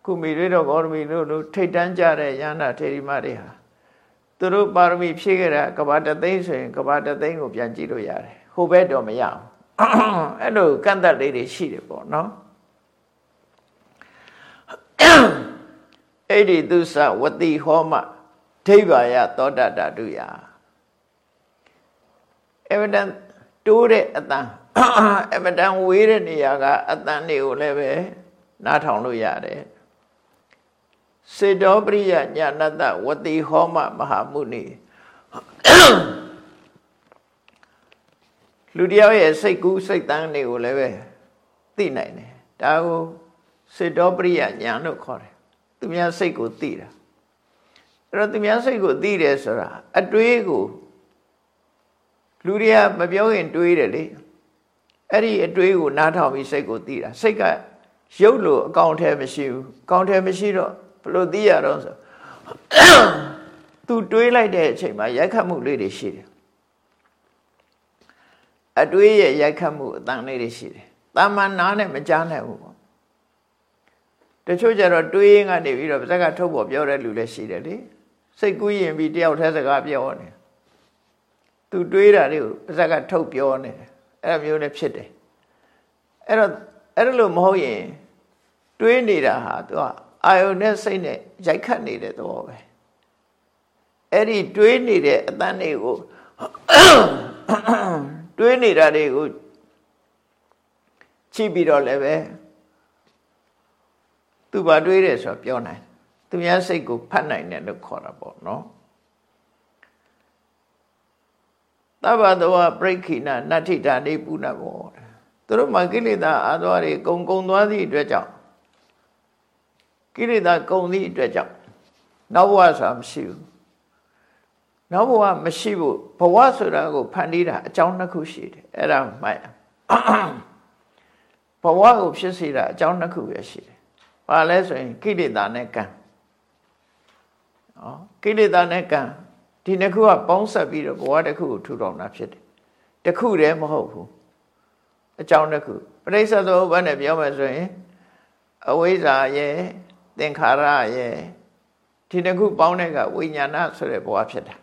ခုမိတွေတော့ဂေါရမီတို့တို့ထိတ်တန်းကြတဲ့ယန္နာထေရီမတွေဟာသူတို့ပါရမီဖြည့်ခဲ့တာကဘာတသိန်းဆိုရင်ကဘာတသိန်းကိုပြန်ကြည့်လို့ရတယ်ဟိုဘက်တော့မရဘူးအဲ့လိုကန့်သက်လေးတွေရှိတယ်ပေါ့နော်အဲ့ဒီသူစဝတိဟောမဒိဗ္ဗာယသောတတတုယအမတန်တိုးတဲ့အတန်အမတန်ဝေးတဲ့နေရာကအတန်တွေကိုလည်းပဲနားထောင်လို့ရတယ် စေတောပရိယညာဏတဝတိဟောမမဟာမုနိလူတယောက်ရဲ့စိတ်ကူးစိတ်တန်းတွေကိုလည်းပဲသိနိုင်တယ်ဒါကိုစေတောပရိယညာလို့ခေါ်တယ်သူများစိတ်ကိုသိတာအဲ့တော့သူများစိတ်ကိုသိတယ်ဆိုတာအတွေးကိုလူတွေကမပြောရင်တွေးတယ်လေအဲ့ဒီအတွေးကိုနားထောင်ပြီးစိတ်ကိုသိတာစိတ်ကရုပ်လို့အကောင်ထဲမရှိဘူးအကောင်ထဲမရှိတော့ ဘလို့သိရတော့ဆိုသူတွေးလိုက်တဲ့အချိန်မှာရိုက်ခတ်မှုလေးတွေရှိတယ်အတွေးရဲ့ရိုက်ခတ်မှုအတန်လေးတွေရှိတယ်တာမန်နားနဲ့မကြားနိုင်ဘူးပေါ့တချို့ကျတော့တွေးရင်ကနေပြီးတော့ပါဇက်ကထုတ်ပေါ်ပြောတဲ့လူလည်းရှိတယ်လေစိတ်ကူးရင်ပြီးတယောက်တည်းစကားပြောနေသူတွေးတာတွေကိုပါဇက်ကထုတ်ပြောနေတယ်အဲ့လိုမျိုးလည်းဖြစ်တယ်အဲ့တော့အဲ့လိုမဟုတ်ရင်တွေးနေတာဟာသူက အာယုန်နဲ့စိတ်နဲ့ရိုက်ခတ်နေတဲ့သဘောပဲအဲ့ဒီတွေးနေတဲ့အတန်းတွေကိုတွေးနေတာတွေကိုချိပြီးတော့လည်းပဲသူဘာတွေးတယ်ဆိုတော့ပြောနိုင်သူများစိတ်ကိုဖတ်နိုင်တယ်လို့ခေါ်တာပေါ့နော်သဗ္ဗတဝပရိခိဏနတ္ထိတာနေပုဏ္ဏဘောသူတို့မှာကိလေသာအာသွားတွေကုံကုံသွားသည့်အတွက်ကြောင့် ကိလေသာကုံသည့်အတွက်ကြောင့်နောက်ဘဝဆိုတာမရှိဘူးနောက်ဘဝမရှိဘူးဘဝဆိုတာကိုဖန်တီးတာအကြောင်းနှစ်ခုရှိတယ်အဲ့ဒါမှတ်ဘဝကိုဖြစ်စေတာအကြောင်းနှစ်ခုပဲရှိတယ်ဘာလဲဆိုရင်ကိလေသာနဲ့ကံဩကိလေသာနဲ့ကံဒီနှစ်ခုကပေါင်းဆက်ပြီးတော့ဘဝတစ်ခုကိုထူထောင်တာဖြစ်တယ်တစ်ခုတည်းမဟုတ်ဘူးအကြောင်းတစ်ခုပရိစ္ဆေသောဘနဲ့ပြောမယ်ဆိုရင်အဝိဇ္ဇာရဲ့ သင်္ခါရရဲ့ဒီတစ်ခုပေါင်းတဲ့ကဝိညာဏဆိုတဲ့ဘဝဖြစ်တာ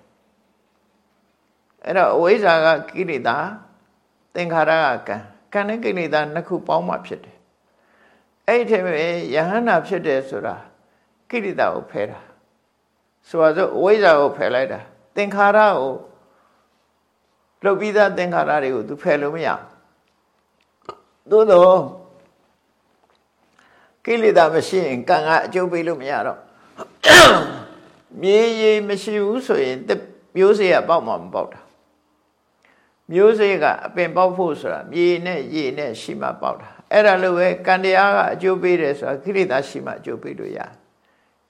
အဲ့တော့အဝိဇ္ဇာကကိလေသာသင်္ခါရကကံကံနဲ့ကိလေသာနှစ်ခုပေါင်းမှဖြစ်တယ်အဲ့ဒီထဲမှာယဟန္တာဖြစ်တယ်ဆိုတာကိလေသာကိုဖယ်တာဆိုပါစို့အဝိဇ္ဇာကိုဖယ်လိုက်တာသင်္ခါရကိုလုတ်ပြီးသားသင်္ခါရတွေကိုသူဖယ်လို့မရသို့တော့ ကိလေသာမရှိရင်ကံကအကျိုးပေးလို့မရတော့မြေရည်မရှိဘူးဆိုရင်မျိုးစေ့ကပေါက်မှမပေါက်တာမျိုးစေ့ကအပင်ပေါက်ဖို့ဆိုတာမြေနဲ့ရေနဲ့ရှိမှပေါက်တာအဲ့ဒါလိုပဲကံတရားကအကျိုးပေးတယ်ဆိုတာကိလေသာရှိမှအကျိုးပေးလို့ရတယ်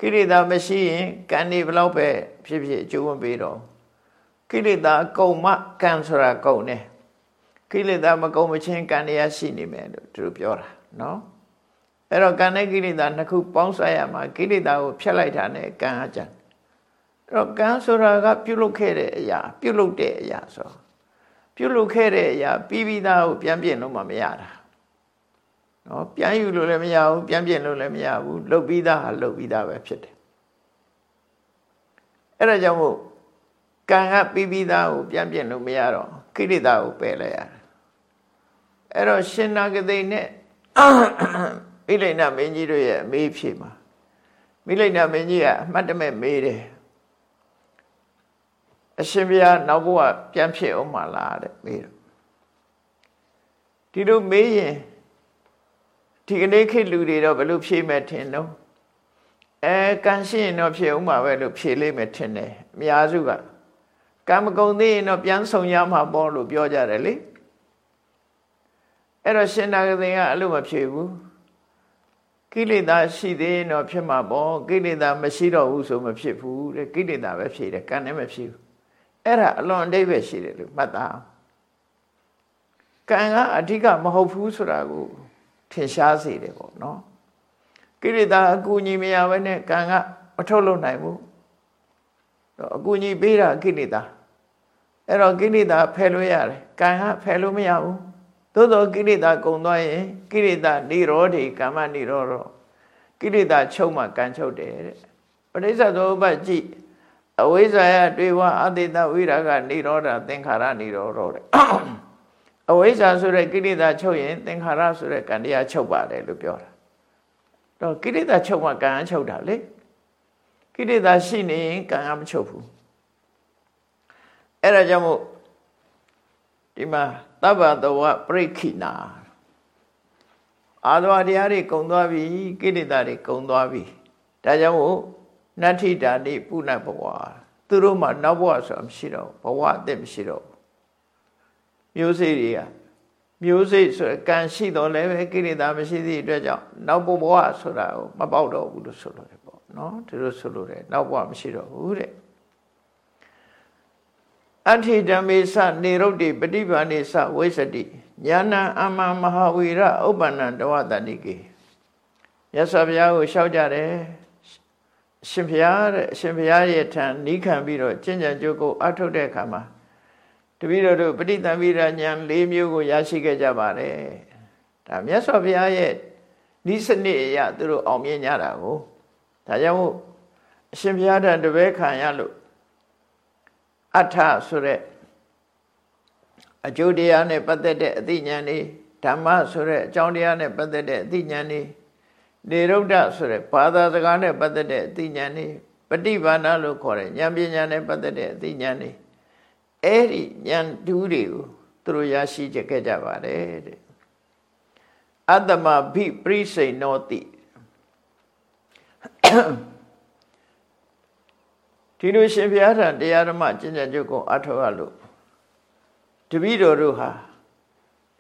ကိလေသာမရှိရင်ကံနေဘလောက်ပဲဖြစ်ဖြစ်အကျိုးမပေးတော့ကိလေသာကုံမှကံဆိုတာကုံတယ်ကိလေသာမကုံမချင်းကံတရားရှိနေမယ်လို့သူတို့ပြောတာနော် အဲ့တော့ကံနဲ့ကိလေသာနှစ်ခုပေါင်းစပ်ရမှာကိလေသာကိုဖျက်လိုက်တာနဲ့ကံအကြံအဲ့တော့ကံဆိုတာကပြုလုပ်ခဲ့တဲ့အရာ ပြုလုပ်တဲ့အရာဆိုပြုလုပ်ခဲ့တဲ့အရာပြီးပြီးသားကိုပြန်ပြင်လို့မှမရတာနော်ပြန်ယူလို့လည်းမရဘူးပြန်ပြင်လို့လည်းမရဘူးလုတ်ပြီးသားဟာလုတ်ပြီးသားပဲဖြစ်တယ်အဲ့ဒါကြောင့်မို့ကံကပြီးပြီးသားကိုပြန်ပြင်လို့မရတော့ကိလေသာကိုပယ်လိုက်ရတယ်အဲ့တော့ရှင်နာဂတိနဲ့ မိလိန်နာမင်းကြီးတို့ရဲ့အမေးဖြေမှာမိလိန်နာမင်းကြီးကအမှတ်တမဲ့မေးတယ်အရှင်ဘုရားနောက်ဘဝပြန်ဖြစ်အောင်မလားတဲ့မေးတော့ဒီလိုမေးရင်ဒီကနေ့ခေတ်လူတွေတော့ဘယ်လိုဖြေမဲ့ထင်တော့အဲကန်ရှိရင်တော့ဖြေအောင်မှာပဲလို့ဖြေလိမ့်မယ်ထင်တယ်အများစုကကံမကုန်သေးရင်တော့ပြန်ဆောင်ရမှာပေါ့လို့ပြောကြတယ်လေအဲ့တော့ရှင်နာဂသိကအဲ့လိုမဖြေဘူး ကိလေသာရှိသေးရင်တော့ဖြစ်မှာပေါ့ကိလေသာမရှိတော့ဘူးဆိုမဖြစ်ဘူးတဲ့ကိလေသာပဲဖြေတယ်ကံနဲ့မဖြေဘူးအဲ့ဒါအလွန်အတိတ်ပဲရှိတယ်လို့မှတ်သားကံကအဓိကမဟုတ်ဘူးဆိုတာကိုထင်ရှားစေတယ်ပေါ့နော်ကိရိတာအကူညီမရဘဲနဲ့ကံကမထုတ်လုပ်နိုင်ဘူးအကူညီပေးတာကိရိတာအဲ့တော့ကိရိတာဖယ်လို့ရတယ်ကံကဖယ်လို့မရဘူး သို့သောကိလေသာကုံသွားရင်ကိလေသာနိရောဓေကာမနိရောဓကိလေသာချုပ်မှကံချုပ်တယ်တဲ့ပဋိစ္စသောဥပကြည့်အဝိဇ္ဇာယတွေဝအတိတဝိရာဂနိရောဓသင်္ခါရနိရောဓတဲ့အဝိဇ္ဇာဆိုတဲ့ကိလေသာချုပ်ရင်သင်္ခါရဆိုတဲ့ကံတရားချုပ်ပါတယ်လို့ပြောတာတော့ကိလေသာချုပ်မှကံအချုပ်တာလေကိလေသာရှိနေရင်ကံကမချုပ်ဘူးအဲ့ဒါကြောင့်မို့ဒီမှာ တဗ္ဗတဝပရိခိနာအာသဝတရားတွေကုံသွားပြီကိလေသာတွေကုံသွားပြီဒါကြောင့်မို့နတ္ထိတာတိပုဏ္ဏဘဝသူတို့မှနောက်ဘဝဆိုတာမရှိတော့ဘဝအသက်မရှိတော့မျိုးစေ့တွေကမျိုးစေ့ဆိုကံရှိတော့လည်းပဲကိလေသာမရှိသည့်အတွက်ကြောင့်နောက်ဘဝဆိုတာကိုမပေါက်တော့ဘူးလို့ဆိုလို့တယ်ပေါ့နော်ဒီလိုဆိုလို့တယ်နောက်ဘဝမရှိတော့ဘူးတဲ့ အဋ္ဌိဓမ္မေသနေရုတ်တိပฏิဘာနေသဝိသတိညာဏအမမဟာဝီရဥပ္ပန္နတဝတတိကေမြတ်စွာဘုရားကိုလျှောက်ကြတယ်ရှင်ဘုရားတဲ့အရှင်ဘုရားရဲ့ထံနီးခံပြီးတော့ကျင့်ကြံကြိုးကိုအထုတ်တဲ့အခါမှာတပည့်တော်တို့ပဋိသင်္ပိရဉာဏ်၄မျိုးကိုရရှိခဲ့ကြပါတယ်ဒါမြတ်စွာဘုရားရဲ့ဤစနစ်အရသူတို့အောင်မြင်ကြတာကိုဒါကြောင့်အရှင်ဘုရားတန်တပည့်ခံရလို့ အထဆိုတဲ့အကျိုးတရားနဲ့ပတ်သက်တဲ့အသိဉာဏ်တွေဓမ္မဆိုတဲ့အကြောင်းတရားနဲ့ပတ်သက်တဲ့အသိဉာဏ်တွေနေရုဒ္ဓဆိုတဲ့ဘာသာစကားနဲ့ပတ်သက်တဲ့အသိဉာဏ်တွေပฏิဘာနာလို့ခေါ်တဲ့ဉာဏ်ပညာနဲ့ပတ်သက်တဲ့အသိဉာဏ်တွေအဲ့ဒီဉာဏ်တူးတွေကိုသူတို့ရရှိကြခဲ့ကြပါတယ်တဲ့အတ္တမဘိပရိစိဏောတိ ဒီလိုရှင်ဘုရားထံတရားဓမ္မကျင့်ကြံကြုတ်ကိုအထောက်ရလို့တပည့်တော်တို့ဟာ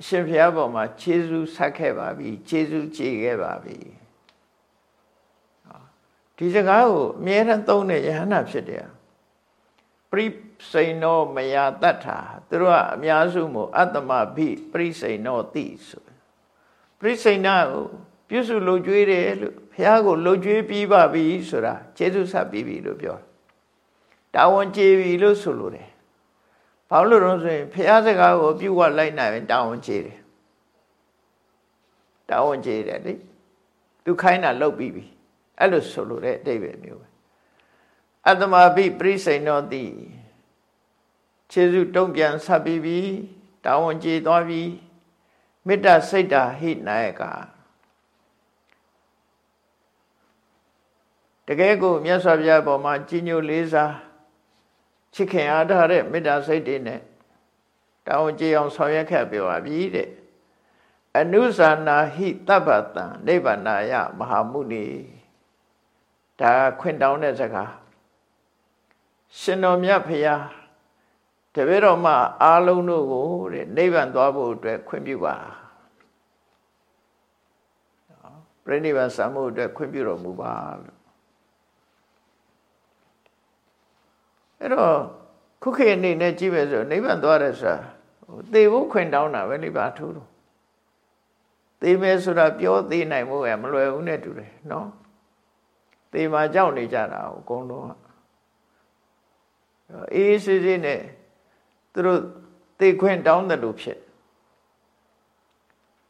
အရှင်ဘုရားပေါ်မှာခြေစူးဆက်ခဲ့ပါပြီခြေစူးကြည်ခဲ့ပါပြီဒီစကားကိုအမြဲတမ်းသုံးတဲ့ယဟန္တာဖြစ်တယ်ပရိစိန်နောမယာတတ္ထာသူတို့ကအများစုမို့အတ္တမဘိပရိစိန်နောတိဆိုပရိစိန်နာကိုပြုစုလှုပ်ကြွေးတယ်လို့ဘုရားကိုလှုပ်ကြွေးပြီးပါပြီဆိုတာခြေစူးဆက်ပြီးပြီလို့ပြော တာဝန်ကျေပြီလို့ဆိုလိုတယ်ဘာလို့လဲဆိုရင်ဘုရားစကားကိုပြုတ်ဝလိုက်နိုင်ရင်တာဝန်ကျေတယ်တာဝန်ကျေတယ်လေသူခိုင်းတာလုပ်ပြီးပြီအဲ့လိုဆိုလိုတဲ့အတိတ်ပဲမျိုးပဲအတ္တမပိပရိစိန်တော်တိခြေစုတုံ့ပြန်ဆက်ပြီးပြီတာဝန်ကျေသွားပြီမေတ္တာစိတ်တာဟိနာယကတကယ်ကိုမြတ်စွာဘုရားပေါ်မှာကြီးညိုလေးစား ချစ်ခင်အားထားတဲ့မေတ္တာစိတ်တွေနဲ့တောင်းကြည်အောင်ဆောင်ရွက်ခဲ့ပြပါပြီတဲ့အနုဇာနာဟိတပ္ပတံနိဗ္ဗာနာယမဟာမုနိဒါခွင့်တောင်းတဲ့စကားရှင်တော်မြတ်ဖရာတပည့်တော်မအားလုံးတို့ကိုတဲ့နိဗ္ဗာန်သွားဖို့အတွက်ခွင့်ပြုပါပြိဋိဘံစံမှုအတွက်ခွင့်ပြုတော်မူပါလို့ အဲ့တော့ခုခေတ်အနေနဲ့ကြည့်ပဲဆိုနိဗ္ဗာန်သွားတယ်ဆိုတာသေဖို့ခွင့်တောင်းတာပဲလိပါထူးတော့သေမယ်ဆိုတာပြောသေးနိုင်ဖို့ရမလွယ်ဘူးနဲ့တူတယ်နော်သေမှာကြောက်နေကြတာအကုန်လုံးအေးစေးစေးနဲ့သူတို့သေခွင့်တောင်းတယ်လို့ဖြစ်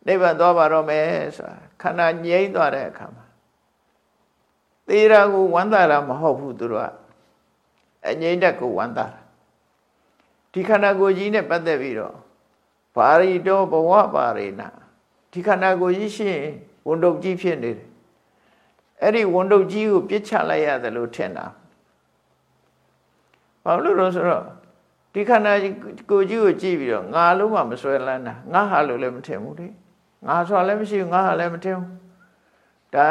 နိဗ္ဗာန်သွားပါတော့မယ်ဆိုတာခန္ဓာငြိမ့်သွားတဲ့အခါမှာသေတာကိုဝမ်းသာတာမဟုတ်ဘူးသူတို့က အငြိမ့်တက်ကိုဝမ်းသာတာဒီခန္ဓာကိုယ်ကြီးနဲ့ပတ်သက်ပြီးတော့ဘာရီတောဘဝပါရိနာဒီခန္ဓာကိုယ်ကြီးရှင်ဝန်တုပ်ကြီးဖြစ်နေတယ်အဲ့ဒီဝန်တုပ်ကြီးကိုပြစ်ချလိုက်ရတယ်လို့ထင်တာဘာလို့လဲဆိုတော့ဒီခန္ဓာကိုယ်ကြီးကိုကြည့်ပြီးတော့ငါလုံးမှမစွဲလန်းတာငါဟာလို့လည်းမထင်ဘူးလေငါဆိုတာလည်းမရှိဘူးငါဟာလည်းမထင်ဘူးဒါ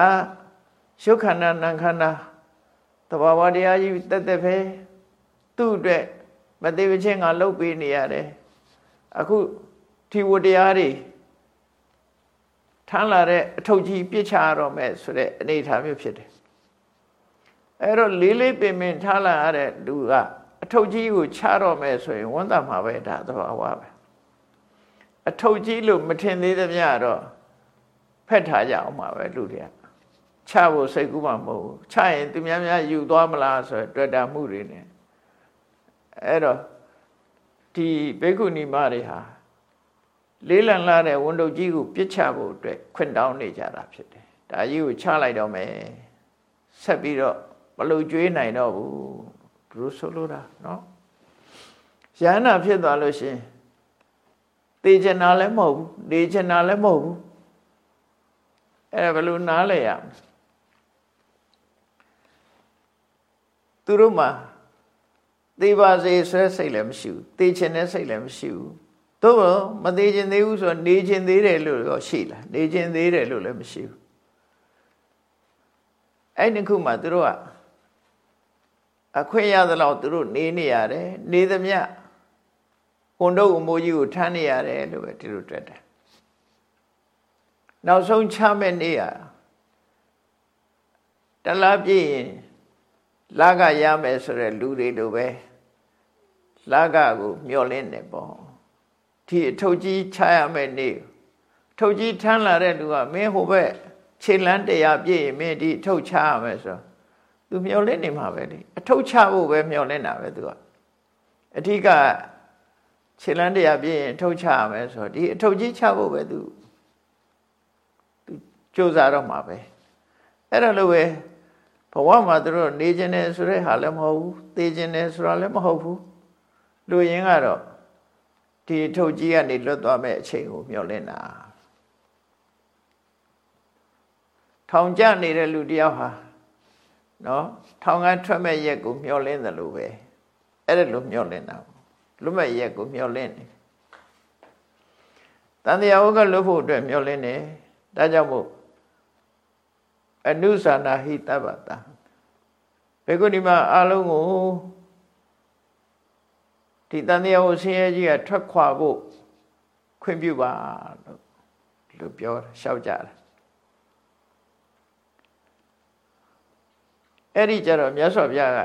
ရှုခန္ဓာနံခန္ဓာ တဘာဝတရားကြီးတက်တက်ပဲသူ့အတွက်မသေးမချင်းငါလှုပ်ပေးနေရတယ်အခုထီဝတရားတွေထမ်းလာတဲ့အထုပ်ကြီးပြစ်ချရတော့မယ်ဆိုတဲ့အနေအထားမျိုးဖြစ်တယ်အဲ့တော့လေးလေးပင်ပင်ထားလာရတဲ့လူကအထုပ်ကြီးကိုချတော့မယ်ဆိုရင်ဝန်တာမှာပဲဒါသဘာဝပဲအထုပ်ကြီးလို့မထင်သေးသမျှတော့ဖက်ထားကြအောင်ပါပဲလူတွေက ချဖို့စိတ်ကူးမှမဟုတ်ဘူးချရင်သူများများယူသွားမလားဆိုတော့တွေ့တာမှုတွေနဲ့အဲ့တော့ဒီဘေကုဏီမတွေဟာလေးလံလာတဲ့ဝန်တုပ်ကြီးကိုပြစ်ချဖို့အတွက်ခွင့်တောင်းနေကြတာဖြစ်တယ်ဒါကြီးကိုချလိုက်တော့မယ်ဆက်ပြီးတော့မလုံကျွေးနိုင်တော့ဘူးဘုရဆိုလိုတာเนาะရဟနာဖြစ်သွားလို့ရှင်တေချင်တာလည်းမဟုတ်ဘူးနေချင်တာလည်းမဟုတ်ဘူးအဲ့ဘယ်လိုနားလဲရ သူတို့မှာသေပါစေဆွဲစိတ်လည်းမရှိဘူးသေချင်တဲ့စိတ်လည်းမရှိဘူးသို့တော့မသေးချင်သေးဘူးဆိုတော့နေချင်သေးတယ်လို့ရောရှိလားနေချင်သေးတယ်လို့လည်းမရှိဘူးအဲ့ဒီခုမှသူတို့ကအခွင့်ရသလောက်သူတို့နေနေရတယ်နေသမျှဝန်တော့အမိုးကြီးကိုထမ်းနေရတယ်လို့ပဲဒီလိုတွေ့တယ်နောက်ဆုံးချမဲ့နေရတလားပြည့်ရင် လာကရမယ်ဆိုတဲ့လူတွေလိုပဲလာကကိုမျောလင်းနေပေါ့ဒီအထုပ်ကြီးချရမယ်နေထုတ်ကြီးထမ်းလာတဲ့လူကမင်းဟိုဘက်ခြေလန်းတရားပြည့်ရင်မင်းဒီအထုတ်ချရမယ်ဆိုသူမျောလင့်နေမှာပဲလေအထုတ်ချဖို့ပဲမျောလင့်တာပဲသူကအဓိကခြေလန်းတရားပြည့်ရင်အထုတ်ချရမယ်ဆိုဒီအထုတ်ကြီးချဖို့ပဲသူသူကြိုးစားတော့မှာပဲအဲ့ဒါလိုပဲ ဘဝမှာသူတို့နေခြင်းနဲ့ဆိုတဲ့ဟာလည်းမဟုတ်ဘူးသိခြင်းနဲ့ဆိုတာလည်းမဟုတ်ဘူးလူရင်းကတော့ဒီထုတ်ကြီးကနေလွတ်သွားမဲ့အချိန်ကိုမျှော်လင့်တာထောင်ကျနေတဲ့လူတယောက်ဟာနော်ထောင်ကထွက်မဲ့ရက်ကိုမျှော်လင့်တယ်လို့ပဲအဲ့ဒါလိုမျှော်လင့်တာလွတ်မဲ့ရက်ကိုမျှော်လင့်တယ်တန်တရားဝကလွတ်ဖို့အတွက်မျှော်လင့်တယ်ဒါကြောင့်မို့ အနုသနာဟိတဗ္ဗတာဘေကုဒီမှာအလုံးကိုဒီတန်တရားကိုဆင်းရဲကြီးကထွက်ခွာဖို့ခွင့်ပြုပါလို့လို့ပြောရှောက်ကြတယ်အဲ့ဒီကြတော့မြတ်စွာဘုရားက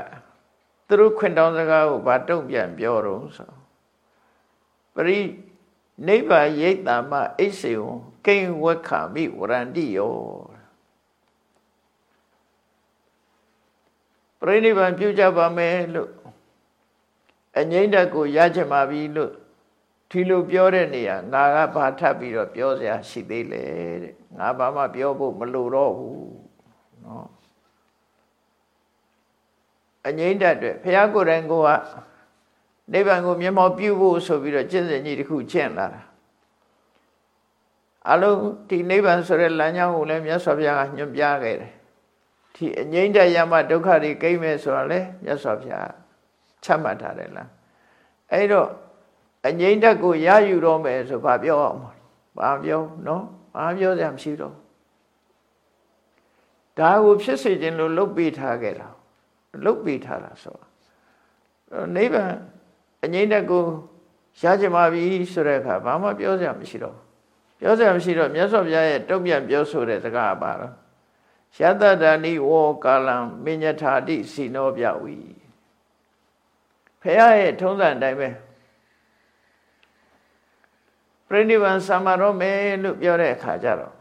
သူတို့ခွင့်တောင်းစကားကိုဗာတုံ့ပြန်ပြောတော့ဆိုပရိနိဗ္ဗာန်ရိတ်တာမအိစေဝကိဉ္ဝခာမိဝရန္တိယော ပရိနိဗ္ဗာန်ပြုကြပါမယ်လို့အငိမ့်တက်ကိုရချင်ပါပြီလို့ဒီလိုပြောတဲ့နေရာငါကဘာထပ်ပြီးတော့ပြောစရာရှိသေးလဲတဲ့ငါဘာမှပြောဖို့မလိုတော့ဘူးเนาะအငိမ့်တက်အတွက်ဘုရားကိုယ်တိုင်ကိုကနိဗ္ဗာန်ကိုမျက်မှောက်ပြုဖို့ဆိုပြီးတော့ကျင့်စဉ်ကြီးတစ်ခုကျင့်လာတာအလုံးဒီနိဗ္ဗာန်ဆိုတဲ့လမ်းကြောင်းကိုလည်းမြတ်စွာဘုရားကညွှန်ပြခဲ့တယ် ဒီအငိမ့်တက်ရမှဒုက္ခတွေကိမ့်မယ်ဆိုတာလည်းမြတ်စွာဘုရားချမှတ်ထားတယ်လားအဲ့တော့အငိမ့်တက်ကိုရယူတော့မယ်ဆိုဘာပြောအောင်ဘာပြောနော်ဘာပြောစရာမရှိတော့ဒါကိုဖြစ်စေခြင်းလို့လုပ်ပေးထားခဲ့တာလုပ်ပေးထားတာဆိုနိဗ္ဗာန်အငိမ့်တက်ကိုရကြမှာပြီဆိုတဲ့အခါဘာမှပြောစရာမရှိတော့ပြောစရာမရှိတော့မြတ်စွာဘုရားရဲ့တုံ့ပြန်ပြောဆိုတဲ့စကားပါတော့ ယတတဏိဝောကာလံမညထာတိစီနောပြဝီဖះရဲ့ထုံးစံအတိုင်းပဲပြိဋိဘံဆံမရောမယ်လို့ပြောတဲ့အခါကျတော့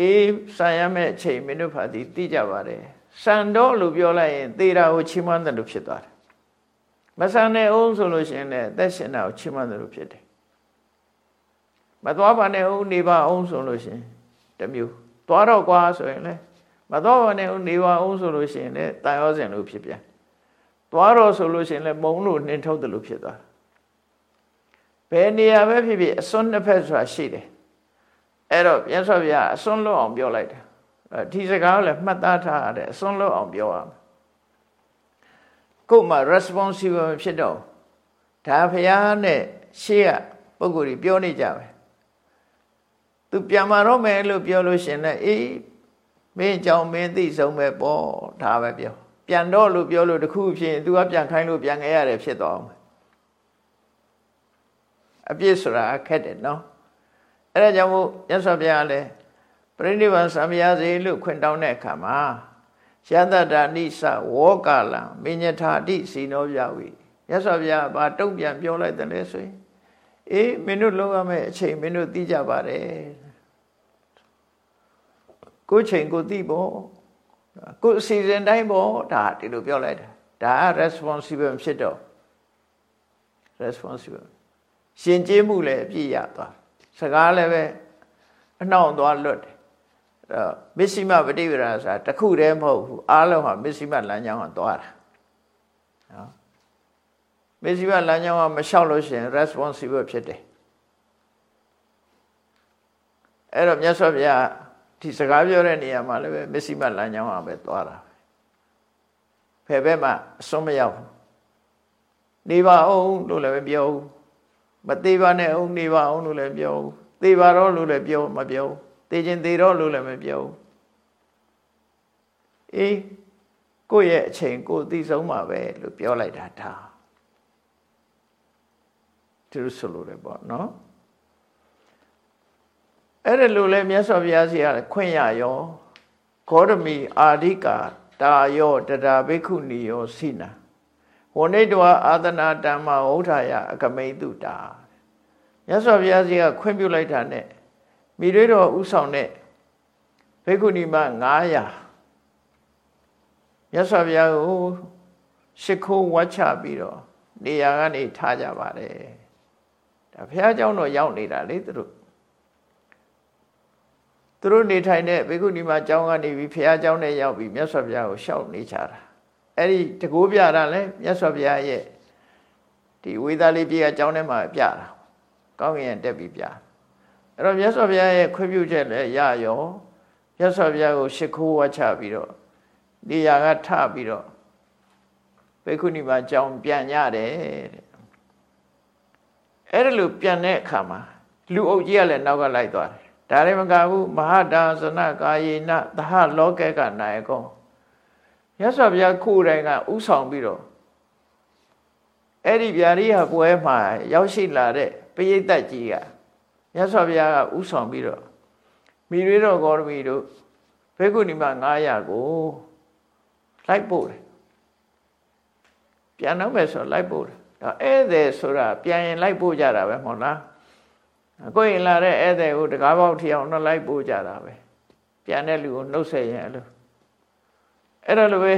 အေးဆံရမယ့်အချိန်မင်းတို့ဖာသည်သိကြပါတယ်ဆံတော့လို့ပြောလိုက်ရင်သေတာကိုချီးမွမ်းတယ်လို့ဖြစ်သွားတယ်မဆံနဲ့အောင်ဆိုလို့ရှိရင်လည်းအသက်ရှင်တာကိုချီးမွမ်းတယ်လို့ဖြစ်တယ်မသွားပါနဲ့အောင်နေပါအောင်ဆိုလို့ရှိရင်တမျိုး သွားတော့ကွာဆိုရင်လည်းမသွားပါနဲ့အောင်နေပါအောင်ဆိုလို့ရှိရင်လည်းတာယောစဉ်လို့ဖြစ်ပြန်သွားတော့ဆိုလို့ရှိရင်လည်းမုံလို့နှင်ထုတ်တယ်လို့ဖြစ်သွားဘယ်နေရာပဲဖြစ်ဖြစ်အစွန်းနှစ်ဖက်ဆိုတာရှိတယ်အဲ့တော့မြတ်စွာဘုရားအစွန်းလွတ်အောင်ပြောလိုက်တယ်ဒီစကားကိုလည်းမှတ်သားထားရတယ်အစွန်းလွတ်အောင်ပြောရမယ်ကို့မှာ responsible ဖြစ်တော့ဒါဘုရားနဲ့ရှေ့ကပုံကိုယ်ကြီးပြောနေကြပဲ သူပြန်มาတော့မယ်လို့ပြောလို့ရှင်လည်းအေးမင်းကြောင့်မင်းသိဆုံးပဲပေါ့ဒါပဲပြောပြန်တော့လို့ပြောလို့တခုဖြစ်ရင် तू ကပြန်ခိုင်းလို့ပြန်ခဲ့ရတယ်ဖြစ်သွားအောင်အပြစ်ဆိုတာခက်တယ်နော်အဲ့ဒါကြောင့်မို့မြတ်စွာဘုရားလည်းပြိဋိဘံသံဃာစေလို့ခွင့်တောင်းတဲ့အခါမှာယတတာနိသဝောကာလံမညထာတိစီနောပြဝိမြတ်စွာဘုရားဘာတုံ့ပြန်ပြောလိုက်တယ်လဲဆိုရင်အေးမင်းတို့လုံးရမယ့်အချိန်မင်းတို့သိကြပါတယ် ကိုချိန်ကိုသိဖို့ကိုအစီအစဉ်တိုင်းပေါ့ဒါဒီလိုပြောလိုက်တာဒါ responsible ဖြစ်တော့ responsible ရှင်ကျေးမှုလည်းအပြည့်ရသွားစကားလည်းပဲအနှောင့်သွားလွတ်တယ်အဲ့တော့မစ္စည်းမပฏิပဒါဆိုတာတခုတည်းမဟုတ်ဘူးအားလုံးဟာမစ္စည်းမလမ်းကြောင်းကသွားတာနော်မစ္စည်းမလမ်းကြောင်းကမလျှောက်လို့ရှိရင် responsible ဖြစ်တယ်အဲ့တော့မြတ်စွာဘုရား ဒီစကားပြောတဲ့နေရာမှာလည်းပဲမစ္စည်းမလမ်းကြောင်းအောင်ပဲသွားတာဖယ်ဘက်မှာအစွန်းမရောက်နေပါအောင်လို့လည်းမပြောဘူးမသေးပါနဲ့အောင်နေပါအောင်လို့လည်းပြောဘူးသေပါတော့လို့လည်းပြောမပြောဘူးသေခြင်းသေတော့လို့လည်းမပြောဘူးအေးကိုယ့်ရဲ့အချိန်ကိုသိဆုံးမှာပဲလို့ပြောလိုက်တာဒါသူဆိုလိုတယ်ပေါ့နော် အဲ့ဒါလိုလဲမြတ်စွာဘုရားစီကခွင့်ရရောဂေါရမီအာဓိကာတာယောတတာဘိက္ခုနီယောစိနာဝဏိတဝအာသနာတမ္မဝဋ္ဌာယအကမိတုတာမြတ်စွာဘုရားစီကခွင့်ပြုလိုက်တာနဲ့မိတွေတော်ဥဆောင်တဲ့ ဘိက္ခုနီမ900မြတ်စွာဘုရားကိုရှ िख ိုးဝတ်ချပြီးတော့နေရာကနေထားကြပါတယ်ဒါဘုရားเจ้าတော့ရောက်နေတာလေသူတို့ သူတို့နေထိုင်တဲ့ဘေကုဏီမှာကျောင်းကနေပြီးဘုရားကျောင်းနဲ့ရောက်ပြီးမြတ်စွာဘုရားကိုရှောက်နေကြတာအဲ့ဒီတကိုးပြတာလဲမြတ်စွာဘုရားရဲ့ဒီဝေသာလေးပြေကကျောင်းထဲမှာပြတာကောင်းကင်တက်ပြီးပြအဲ့တော့မြတ်စွာဘုရားရဲ့ခွင့်ပြုချက်လည်းရရောမြတ်စွာဘုရားကိုရှ िख ိုးဝါချပြီးတော့နေရာကထပြီးတော့ဘေကုဏီမှာကျောင်းပြန်ရတယ်တဲ့အဲ့ဒါလို့ပြန်တဲ့အခါမှာလူအုပ်ကြီးကလည်းနောက်ကလိုက်သွားတယ် ဒါလည်းမကဘူးမဟာဒါသနကာယေနသဟလောကေကနိုင်ကောရသော်ဘုရားခုတိုင်ကဥဆောင်ပြီးတော့အဲ့ဒီဗျာရိယပွဲမှာရောက်ရှိလာတဲ့ပရိသတ်ကြီးကရသော်ဘုရားကဥဆောင်ပြီးတော့မိရွေးတော်ဂေါရမီတို့ဘေကုဏီမ900ကိုလိုက်ပို့တယ်ပြန်တော့မယ်ဆိုလိုက်ပို့တယ်ဒါဧည့်သည်ဆိုတာပြန်ရင်လိုက်ပို့ကြတာပဲမဟုတ်လား ကိုယ်ရင်လာတဲ့ဧည့်သည်ကိုတကားပေါက်ထီအောင်နှလိုက်ပို့ကြတာပဲပြန်တဲ့လူကိုနှုတ်ဆက်ရင်အဲ့လိုအဲ့ဒါလိုပဲ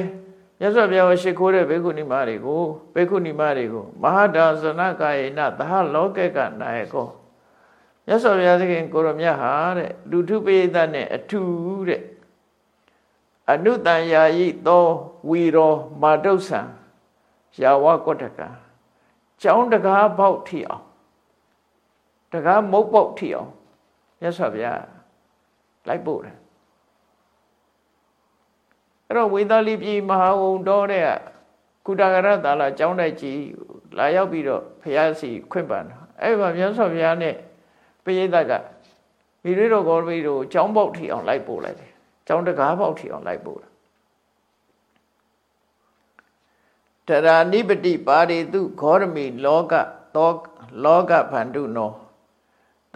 မြတ်စွာဘုရားရှိခိုးတဲ့ဘေကုဏီမတွေကိုဘေကုဏီမတွေကိုမဟာဒါဇနကာယေနသဟလောကေကနာယကောမြတ်စွာဘုရားသခင်ကိုရမြတ်ဟာတဲ့လူထုပိဋကနဲ့အထူးတဲ့အနုတန်ယာယိသောဝီရောမာတုဆံယာဝကွတ္တကကျောင်းတကားပေါက်ထီအောင် တကားမုတ်ပေါက်ထီအောင်မြတ်စွာဘုရားလိုက်ပို့တယ်အဲ့တော့ဝေသာလိပြည်မဟာဝုံတော်တဲ့ကုတကရသာလာကျောင်းတိုက်ကြီးလာရောက်ပြီးတော့ဘုရားစီခွင့်ပန်တာအဲ့မှာမြတ်စွာဘုရားနဲ့ပိဋကကမိရိတော်ဂေါရမီတို့ကျောင်းပေါက်ထီအောင်လိုက်ပို့လိုက်တယ်ကျောင်းတကားပေါက်ထီအောင်လိုက်ပို့တာတရာနိပတိပါရိတုဂေါရမီလောကသောလောကဗန္ဓုနော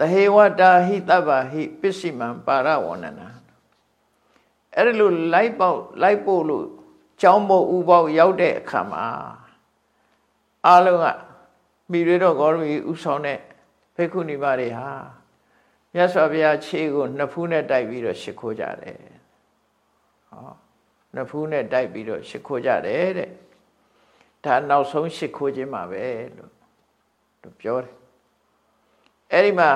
တဟေဝတာဟိတဗ္ဗဟိပစ္စည်းမံပါရဝဏနာအဲ့ဒါလို့လိုက်ပေါက်လိုက်ပို့လို့ကျောင်းမို့ဥပေါက်ရောက်တဲ့အခါမှာအလုံးကမိရတော့ဂေါရမီဥဆောင်တဲ့ဖေခုဏိမတွေဟာမြတ်စွာဘုရားခြေကိုနှစ်ဖူးနဲ့တိုက်ပြီးတော့ရှ िख ိုးကြတယ်ဟောနှစ်ဖူးနဲ့တိုက်ပြီးတော့ရှ िख ိုးကြတယ်တဲ့ဒါနောက်ဆုံးရှ िख ိုးခြင်းမှာပဲလို့တို့ပြောတယ် အဲ့ဒီမှာ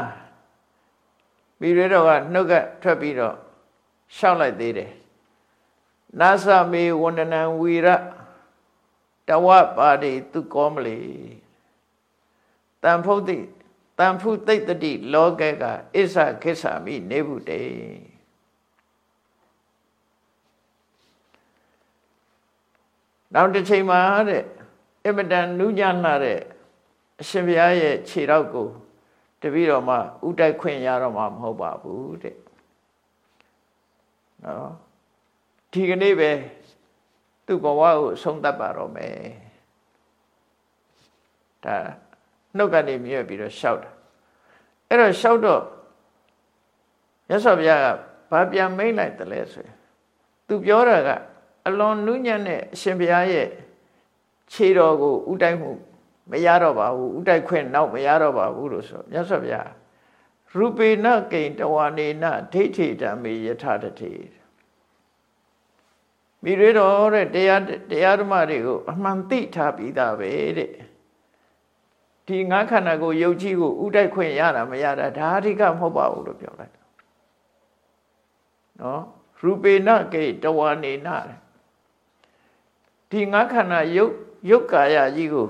မိရတော့ကနှုတ်ကထွက်ပြီးတော့ရှောက်လိုက်သေးတယ်နာသမေဝန္ဒနံဝီရတဝပါတိသူကောမလီတန်ဖုတ်တိတန်ဖုသိတ္တိလောကေကအစ္ဆခိစ္ဆာမိနေဘူးတေနောက်တစ်ချိန်မှာတဲ့အမတန်နူးညံ့လာတဲ့အရှင်ဘုရားရဲ့ခြေထောက်ကို တပည့်တော်မှဥတိုက်ခွင့်ရတော့မှာမဟုတ်ပါဘူးတဲ့နော်ဒီကနေ့ပဲသူ့ဘဝကိုဆုံးသတ်ပါတော့မယ်ဒါနှုတ်ကနေမြွက်ပြီးတော့ရှောက်တာအဲ့တော့ရှောက်တော့မြတ်စွာဘုရားကဘာပြန်မိတ်လိုက်တယ်လဲဆိုရင်သူပြောတာကအလွန်နုညံ့တဲ့အရှင်ဘုရားရဲ့ခြေတော်ကိုဥတိုက်မှု မရတော့ပါဘူးဥတိုက်ခွင့်နောက်မရတော့ပါဘူးလို့ဆိုမြတ်စွာဘုရားရူပေနကိန်တဝနေနဒိဋ္ဌိတမေယထာတတိမိရတော်တဲ့တရားတရားဓမ္မတွေကိုအမှန်သိထားပြီးသားပဲတဲ့ဒီငါးခန္ဓာကိုယုတ်ကြီးကိုဥတိုက်ခွင့်ရတာမရတာဒါအဓိကမဟုတ်ပါဘူးလို့ပြောလိုက်တာနော်ရူပေနကေတဝနေနဒီငါးခန္ဓာယုတ်ယုတ်ကာယကြီးကို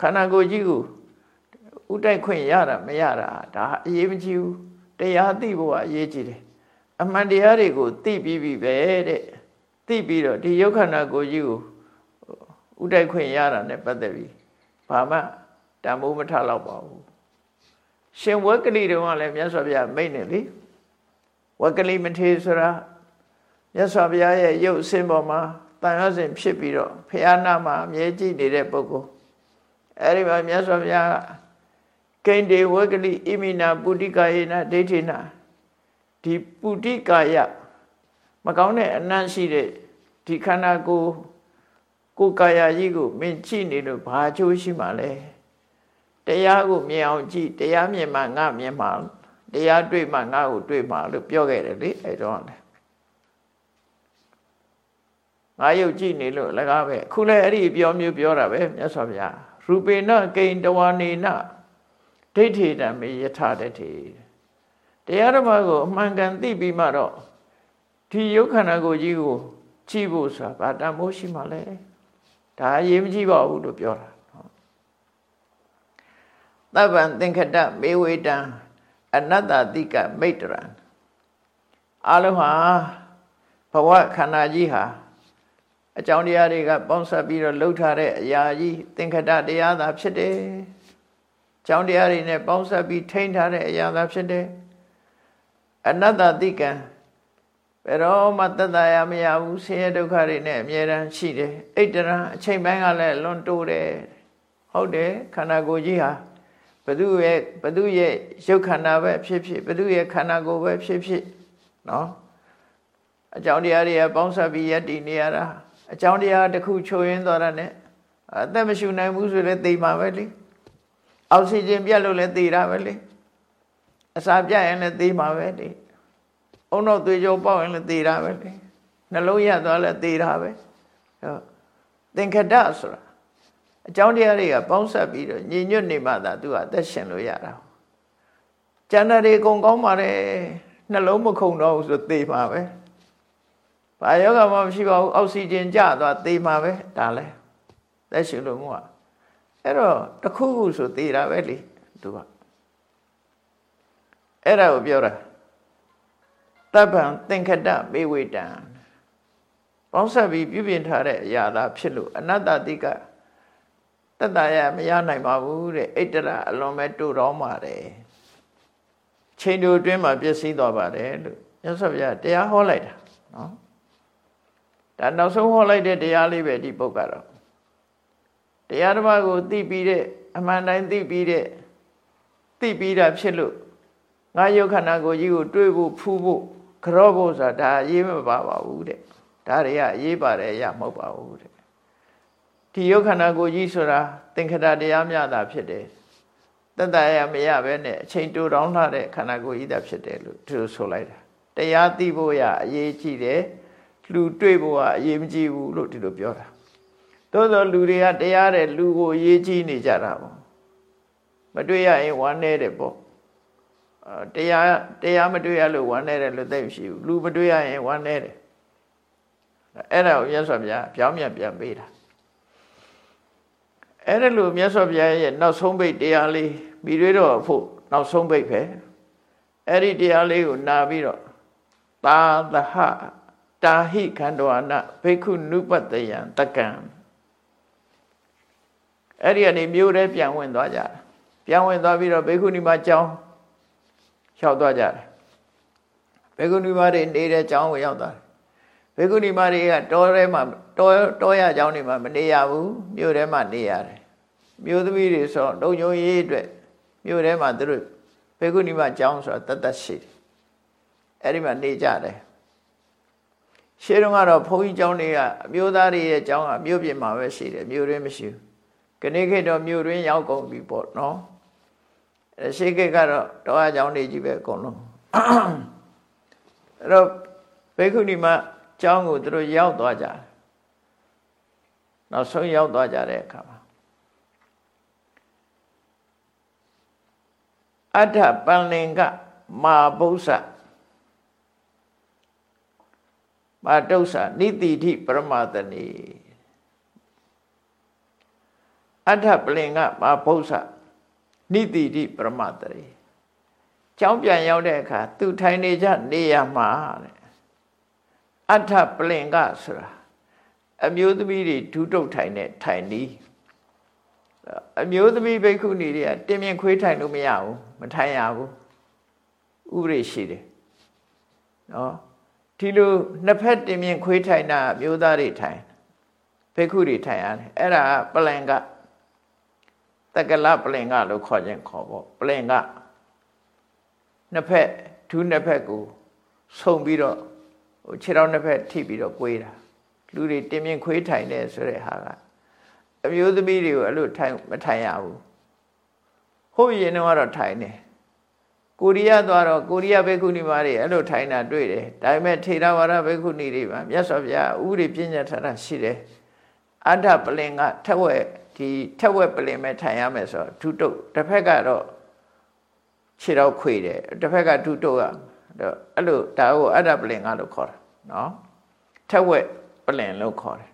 ခန္ဓာကိုယ်ကြီးကိုဥတိုက်ခွင့်ရတာမရတာဒါအရေးမကြီးဘူးတရားသိဖို့ကအရေးကြီးတယ်အမှန်တရားတွေကိုသိပြီးပြီပဲတဲ့သိပြီးတော့ဒီယုတ်ခန္ဓာကိုယ်ကြီးကိုဥတိုက်ခွင့်ရတာ ਨੇ ပတ်သက်ပြီးဘာမှတန်ဖိုးမထတော့ပါဘူးရှင်ဝက်ကလိတုန်းကလည်းမြတ်စွာဘုရားမိတ်နေလေဝက်ကလိမထေဆိုတာမြတ်စွာဘုရားရဲ့ရုပ်အစင်းပေါ်မှာတန်ရစဉ်ဖြစ်ပြီးတော့ဖះနာမှာအမြဲကြည့်နေတဲ့ပုဂ္ဂိုလ် အဲ့ဒီမှာမြတ်စွာဘုရားကိန္တေဝကလိဣမိနာပုတိကာယေနဒိဋ္ဌိနာဒီပုတိကာယမကောင်းတဲ့အနံ့ရှိတဲ့ဒီခန္ဓာကိုယ်ကိုယ်ကာယကြီးကိုမင်းကြည့်နေလို့ဘာအကျိုးရှိမှလဲတရားကိုမြင်အောင်ကြည့်တရားမြင်မှငါမြင်မှတရားတွေ့မှငါ့ကိုတွေ့မှလို့ပြောခဲ့တယ်လေအဲ့တော့လေငါယုတ်ကြည့်နေလို့လကားပဲအခုလည်းအဲ့ဒီပြောမျိုးပြောတာပဲမြတ်စွာဘုရား ရူပေနကိန်တဝနေနဒိဋ္ဌိတမေယထာတတိတရားဓမ္မကိုအမှန်ကန်သိပြီးမှတော့ဒီယုတ်ခန္ဓာကိုယ်ကြီးကိုကြည့်ဖို့ဆိုတာဗာတမိုးရှိမှလဲဒါအရေးမကြီးပါဘူးလို့ပြောတာသဗ္ဗံသင်္ခတမေဝေတံအနတ္တတိကမိတ်တရံအလုံးဟာဘဝခန္ဓာကြီးဟာ အကြောင်းတရားတွေကပေါင်းစပ်ပြီးတော့လှုပ်ထားတဲ့အရာကြီးသင်္ခတတရားသာဖြစ်တယ်။ကြောင်းတရားတွေနဲ့ပေါင်းစပ်ပြီးထိန်းထားတဲ့အရာသာဖြစ်တယ်။အနတ္တတိကံဘယ်တော့မှတသက်ရမရဘူးဆင်းရဲဒုက္ခတွေနဲ့အမြဲတမ်းရှိတယ်။အိတ်တရံအချိန်ပိုင်းကလည်းလွန်တိုးတယ်။ဟုတ်တယ်ခန္ဓာကိုယ်ကြီးဟာဘသူရဲ့ဘသူရဲ့ရုပ်ခန္ဓာပဲဖြစ်ဖြစ်ဘသူရဲ့ခန္ဓာကိုယ်ပဲဖြစ်ဖြစ်နော်အကြောင်းတရားတွေကပေါင်းစပ်ပြီးယက်တည်နေရတာ အကြောင်းတရားတစ်ခုချိုးရင်းသွားတာနဲ့အသက်မရှူနိုင်ဘူးဆိုလည်းသိမှာပဲလေအောက်ဆီဂျင်ပြတ်လို့လည်းသိတာပဲလေအစာပြတ်ရင်လည်းသိမှာပဲလေအုံတော့သွေးကြောပေါက်ရင်လည်းသိတာပဲလေနှလုံးရသွားလည်းသိတာပဲသင်္ခတဆိုတာအကြောင်းတရားတွေကပေါင်းဆက်ပြီးတော့ညီညွတ်နေမှသာသူကအသက်ရှင်လို့ရတာကျန်တဲ့တွေအကုန်ကောင်းပါတယ်နှလုံးမခုန်တော့ဘူးဆိုသိမှာပဲ ဘာယောဂမှမရှိပါဘူးအောက်ဆီဂျင်ကျသွားသိမှာပဲဒါလဲသက်ရှင်လို့မို့အဲ့တော့တခုခုဆိုသိတာပဲလေသူကအဲ့ဒါကိုပြောတာတပ္ပံသင်္ခတမေဝေတံပေါင်းဆက်ပြီးပြုပြင်ထားတဲ့အရာသာဖြစ်လို့အနတ္တတိကတတ္တရမရနိုင်ပါဘူးတဲ့ဣတ္တရအလွန်ပဲတူတော်ပါတယ်ချိန်တူအတွင်းမှာပြည့်စည်သွားပါတယ်လို့မြတ်စွာဘုရားတရားဟောလိုက်တာနော် ဒါနောက်ဆုံးဟောလိုက်တဲ့တရားလေးပဲဒီပုဂ္ဂတော့တရားဓမ္မကိုသိပြီးတဲ့အမှန်တိုင်းသိပြီးတဲ့သိပြီးတာဖြစ်လို့ငါယုတ်ခန္ဓာကိုကြီးကိုတွေးဖို့ဖူးဖို့ကြော့ဖို့ဆိုတာဒါအရေးမပါပါဘူးတဲ့ဒါတွေကအရေးပါတယ်ရမဟုတ်ပါဘူးတဲ့ဒီယုတ်ခန္ဓာကိုယ်ကြီးဆိုတာသင်္ခတတရားများတာဖြစ်တယ်တတရမရပဲနဲ့အချိန်တူတောင်းလာတဲ့ခန္ဓာကိုယ်ကြီးတာဖြစ်တယ်လို့သူဆိုလိုက်တာတရားသိဖို့ရအရေးကြီးတယ် လူတွေ့ဖို့ကအရေးမကြီးဘူးလို့ဒီလိုပြောတာသို့သောလူတွေကတရားတဲ့လူကိုအရေးကြီးနေကြတာပေါ့မတွေ့ရရင်ဝမ်းနေတယ်ပေါ့တရားတရားမတွေ့ရလို့ဝမ်းနေတယ်လို့သိမရှိဘူးလူမတွေ့ရရင်ဝမ်းနေတယ်အဲ့ဒါကိုမြတ်စွာဘုရားပြောင်းပြန်ပြန်ပေးတာအဲ့ဒါလို့မြတ်စွာဘုရားရဲ့နောက်ဆုံးဘိတ်တရားလေးမိတွေတော့ဖို့နောက်ဆုံးဘိတ်ပဲအဲ့ဒီတရားလေးကိုနာပြီးတော့သာသဟ တာဟိခန္ဓဝနာဘိက္ခုနုပတ္တယံတက္ကံအဲ့ဒီကနေမြို့ထဲပြန်ဝင်သွားကြတယ်ပြန်ဝင်သွားပြီးတော့ဘိက္ခုနီမကျောင်းလျှောက်သွားကြတယ်ဘိက္ခုနီမတွေနေတဲ့ကျောင်းကိုရောက်သွားတယ်ဘိက္ခုနီမတွေကတောထဲမှာတောတောရကျောင်းတွေမှာမနေရဘူးမြို့ထဲမှာနေရတယ်မြို့သမီးတွေဆိုတော့လုံုံရေးအတွက်မြို့ထဲမှာသူတို့ဘိက္ခုနီမကျောင်းဆိုတာတတ်တတ်ရှိတယ်အဲ့ဒီမှာနေကြတယ် ရှေးတုန်းကတော့ဘုန်းကြီးကျောင်းတွေကအမျိုးသားတွေရဲ့ကျောင်းကမြို့ပြင်မှာပဲရှိတယ်မြို့ရင်းမရှိဘူးခဏခေတ်တော့မြို့ရင်းရောက်ကုန်ပြီပေါ့နော်အဲရှေးခေတ်ကတော့တောအကျောင်းတွေကြီးပဲအကုန်လုံးအဲ့တော့ဘိက္ခုနီမကျောင်းကိုသူတို့ရောက်သွားကြတယ်နောက်ဆုံးရောက်သွားကြတဲ့အခါမှာအဋ္ဌပန္လင်ကမာဘုဆ မာတုဆာနိတိတိပရမတနိအဋ္ဌပလင်ကမာဘုဆနိတိတိပရမတရိကျောင်းပြန်ရောက်တဲ့အခါသူထိုင်နေကြနေရမှာတဲ့အဋ္ဌပလင်ကဆိုတာအမျိုးသမီးတွေဒုတုတ်ထိုင်တဲ့ထိုင်နီးအမျိုးသမီးဘိက္ခုနီတွေကတင်မြင်ခွေးထိုင်လို့မရဘူးမထိုင်ရဘူးဥပဒေရှိတယ်နော် ဒီလိုနှစ်ဖက်တင်မြင်ခွေးထိုင်တာမျိုးသားတွေထိုင်ဘိက္ခုတွေထိုင်ရတယ်အဲ့ဒါပလင်ကတက္ကလပလင်ကလို့ခေါ်ခြင်းခေါ်ပေါ့ပလင်ကနှစ်ဖက်ဒူးနှစ်ဖက်ကိုဆုံပြီးတော့ဟိုခြေတော်နှစ်ဖက်ထိပြီးတော့꿰တာလူတွေတင်မြင်ခွေးထိုင်တယ်ဆိုတဲ့ဟာကအမျိုးသမီးတွေကိုအဲ့လိုထိုင်မထိုင်ရဘူးဟုတ်ရင်တော့ထိုင်တယ် ကိုရီးယားသွားတော့ကိုရီးယားဘိက္ခုနီမတွေအဲ့လိုထိုင်တာတွေ့တယ်ဒါပေမဲ့ထေရဝါဒဘိက္ခုနီတွေမှာမြတ်စွာဘုရားဥပဒေပြည့်ညတ်ထားတာရှိတယ်အဋ္ဌပလင်ကထက်ဝက်ဒီထက်ဝက်ပလင်မဲ့ထိုင်ရမယ်ဆိုတော့ဒုတုတ်တစ်ဖက်ကတော့ခြေတော့ခွေတယ်တစ်ဖက်ကဒုတုတ်ကအဲ့လိုဒါကိုအဋ္ဌပလင်ကလို့ခေါ်တာနော်ထက်ဝက်ပလင်လို့ခေါ်တယ်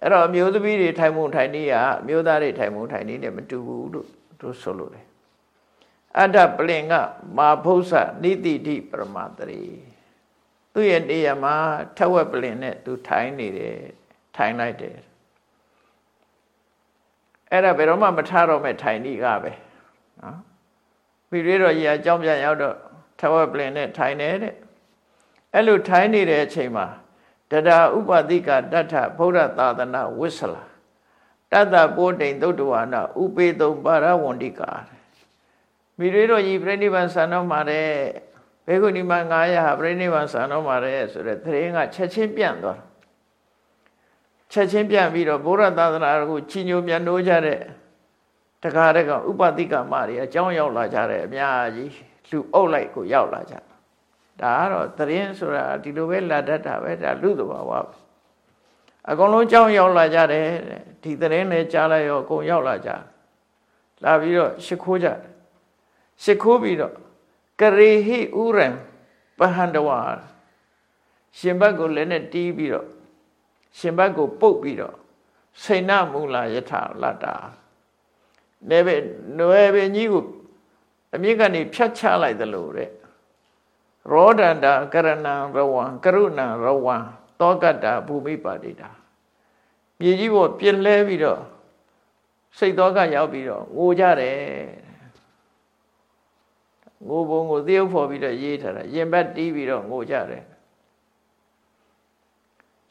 အဲ့တော့အမျိုးသမီးတွေထိုင်မှုထိုင်နည်းကအမျိုးသားတွေထိုင်မှုထိုင်နည်းနဲ့မတူဘူးလို့တို့ဆိုလို့တယ် အတ္တပလင်ကမာဖု္ဆနိတိတိပရမတရီသူ့ရဲ့နေရာမှာထက်ဝက်ပလင်နဲ့သူထိုင်နေတယ်ထိုင်လိုက်တယ်အဲ့ဒါဘယ်တော့မှမထားတော့မဲ့ထိုင်နည်းကပဲနော်ပြီးရတော့ကြီးအကြောင်းပြန်ရောက်တော့ထက်ဝက်ပလင်နဲ့ထိုင်နေတဲ့အဲ့လိုထိုင်နေတဲ့အချိန်မှာတဒါဥပတိကတထဗုဒ္ဓသာသနာဝိဆလာတတ္တပိုးတိန်သုတ်တဝါနာဥပေတုံပါရဝန္တိကာ မိတွေတော်ကြီးပြိဋိဘံဆံတော်မှာတဲ့ဘေကုဏီမ900ပြိဋိဘံဆံတော်မှာတဲ့ဆိုတဲ့သတင်းကချက်ချင်းပြန့်သွားချက်ချင်းပြန့်ပြီးတော့ဘုရားသာသနာကိုချီညိုမြတ်နိုးကြတဲ့တခါတည်းကဥပတိကမတွေအကြောင်းရောက်လာကြတယ်အများကြီးလူအုပ်လိုက်ကိုရောက်လာကြဒါကတော့သတင်းဆိုတာဒီလိုပဲလာတတ်တာပဲဒါလူသဘာဝပဲအကုန်လုံးကြောင်းရောက်လာကြတယ်ဒီသတင်းလည်းကြားလိုက်ရောအကုန်ရောက်လာကြလာပြီးတော့ရှ िख ိုးကြတယ် ရှ िख ိုးပြီးတော့ကရေဟိဥရံပဟန္တဝါရှင်ဘတ်ကိုလည်းနဲ့တီးပြီးတော့ရှင်ဘတ်ကိုပုတ်ပြီးတော့စိဏမူလာယထလတ္တာနေပဲနွယ်ပင်ကြီးကိုအမြင့်ကနေဖြတ်ချလိုက်သလိုတဲ့ရောဒန္တာကရဏံရဝံကရုဏံရဝံတောကတ္တာဘူမိပါတိတာမြေကြီးပေါ်ပြစ်လဲပြီးတော့စိတ်သောကရောက်ပြီးတော့ငိုကြတယ် ငိုပုံကိုသရုပ်ဖော်ပြီးတော့ရေးထားတာရင်ဘတ်တီးပြီးတော့ငိုကြတယ်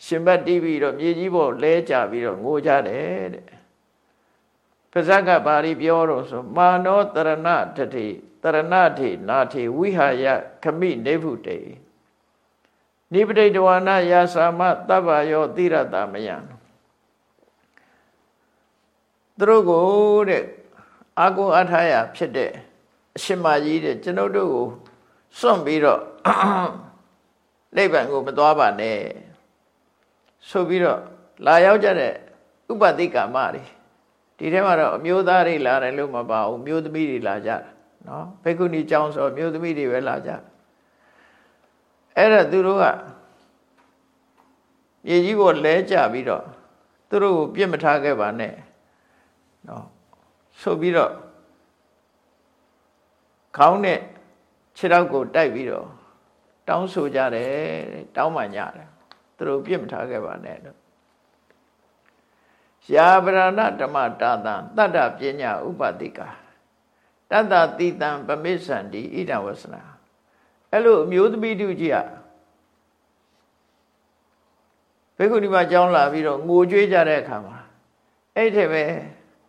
ရှင်ဘတ်တီးပြီးတော့မြေကြီးပေါ်လဲကြပြီးတော့ငိုကြတယ်တဲ့ပါဇက်ကဘာရီပြောတော့ဆိုမာနောတရဏတတိတရဏထေနာထေဝိဟာယခမိနေဖုတေနိပတိတဝနာယာသာမတဗ္ဗယောတိရတမယံသူတို့ကိုတဲ့အာကိုအထာယဖြစ်တဲ့ အရှင်မကြီးတဲ့ကျွန်ုပ်တို့ကိုစွန့်ပြီးတော့နိဗ္ဗာန်ကိုမသွားပါနဲ့ဆိုပြီးတော့လာရောက်ကြတဲ့ဥပတိကာမတွေဒီထဲမှာတော့အမျိုးသားတွေလာတယ်လို့မပါဘူးမျိုးသမီးတွေလာကြတာနော်ဘိက္ခုနီကျောင်းဆိုမျိုးသမီးတွေပဲလာကြအဲ့ဒါသူတို့ကမြေကြီးကိုလဲကြပြီးတော့သူတို့ကိုပြစ်မထားခဲ့ပါနဲ့နော်ဆိုပြီးတော့ ခေါင်းနဲ့ခြေထောက်ကိုတိုက်ပြီးတော့တောင်းဆိုကြတယ်တောင်းပန်ကြတယ်သူတို့ပြစ်မထားခဲ့ပါနဲ့တော့ယာဗရဏဓမ္မတာတံတတ္တပညာဥပတိကာတတ္တတိတံပမိစ္ဆန္တိဣဒဝဆနာအဲ့လိုအမျိုးသမီးတူကြီးอ่ะဘေကုဏီမကျောင်းလာပြီးတော့ငိုကြွေးကြတဲ့အခါမှာအဲ့ထက်ပဲ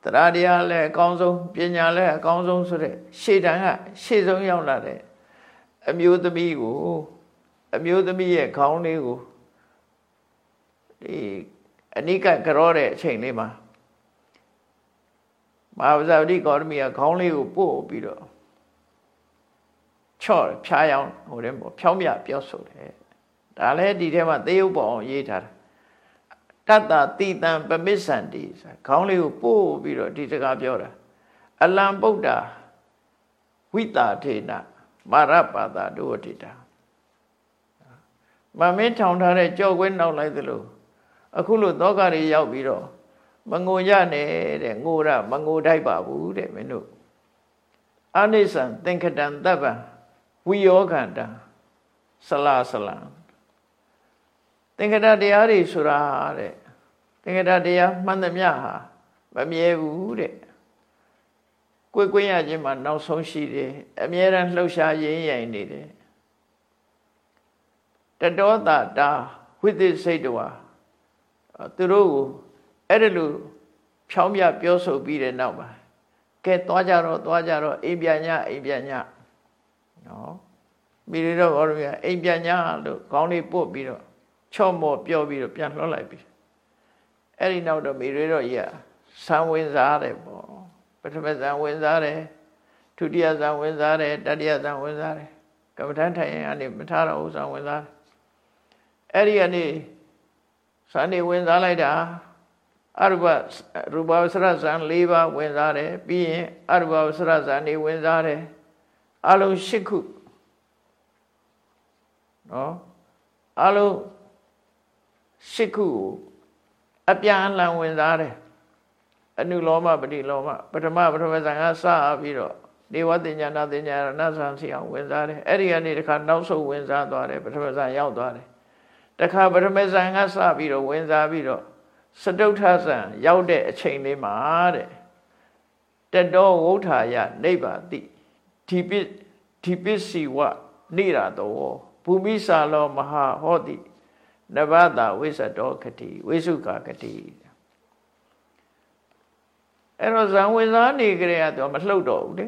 တရားတရားလည်းအကောင်းဆုံးပညာလည်းအကောင်းဆုံးဆိုတဲ့ရှေ့တန်းကရှေ့ဆုံးရောက်လာတဲ့အမျိုးသမီးကိုအမျိုးသမီးရဲ့ခေါင်းလေးကိုဒီအနိကကရောတဲ့အချိန်လေးမှာမဟာဝဇဝတိကောရမီကခေါင်းလေးကိုပို့ပြီးတော့ချော့ဖြားရောင်းဟိုတဲ့ပေါ့ဖြောင်းပြပြောဆိုတယ်ဒါလည်းဒီထဲမှာသေယုတ်ပေါ်အောင်ရေးထားတာ တတ္တတိတံပမစ္ဆန္တိဆိုခေါင်းလေးကိုပို့ပြီးတော့ဒီစကားပြောတာအလံပုဒ္ဒါဝိတာထေနမာရပါတာဒုဝတိတာမမင်းထောင်ထားတဲ့ကြောက်ခွဲနောက်လိုက်သလိုအခုလို့သောကတွေရောက်ပြီးတော့မငိုရနဲ့တဲ့ငိုရမငိုတိုက်ပါဘူးတဲ့မင်းတို့အနိစ္စံသင်္ခတံတပ္ပံဝိယောခန္တံဆလာဆလံ သင်္ခတတရားတွေဆိုတာတဲ့သင်္ခတတရားမှန်သမျှဟာမမြဲဘူးတဲ့ကိုယ်ကိုယ်ရခြင်းမှာနောက်ဆုံးရှိတယ်အမြဲတမ်းလှုပ်ရှားရင်းရိုင်နေတယ်တတောတာတာဝိသိစိတ်တော်သူတို့ကိုအဲ့ဒါလို့ဖြောင်းပြပြောဆိုပြီးတဲ့နောက်မှာကဲသွားကြတော့သွားကြတော့အိမ်ပြန်ညအိမ်ပြန်ညနော်မိရတော့ဘောရအိမ်ပြန်ညလို့ခေါင်းလေးပုတ်ပြီးတော့ ချော့မော့ပြောပြီးတော့ပြန်လှော့လိုက်ပြီအဲ့ဒီနောက်တော့မိရတော့ကြီးကဆံဝင်စားတယ်ပေါ့ပထမဆံဝင်စားတယ်ဒုတိယဇံဝင်စားတယ်တတိယဇံဝင်စားတယ်ကမ္မထန်ထိုင်ရင်အနေမထားတော့ဥစ္စာဝင်စားတယ်အဲ့ဒီကနေဇာနေဝင်စားလိုက်တာအရူပရူပဝဆရဇံ၄ပါးဝင်စားတယ်ပြီးရင်အရူပဝဆရဇံနေဝင်စားတယ်အလုံး၈ခုနော်အလုံး ၈ခုကိုအပြန်အလှန်ဝင်စားတယ်အနုလောမပฏิလောမပထမပထမဇံကစပြီးတော့နေဝတင်ညာနာတင်ညာရဏဇံစီအောင်ဝင်စားတယ်အဲ့ဒီကနေတခါနောက်ဆုံးဝင်စားသွားတယ်ပထမဇံရောက်သွားတယ်တခါပထမဇံကစပြီးတော့ဝင်စားပြီးတော့စတုထဇံရောက်တဲ့အချိန်လေးမှာတဲ့တတောဝုထာယနိဗ္ဗာတိဒီပိဒီပစ္စည်းဝနေရတောဘူမိစာလောမဟာဟောတိ နဘတာဝိသတောခတိဝိစုကာခတိအဲ့တော့ဇံဝင်စားနေကြရတော့မလှုပ်တော့ဘူးလေ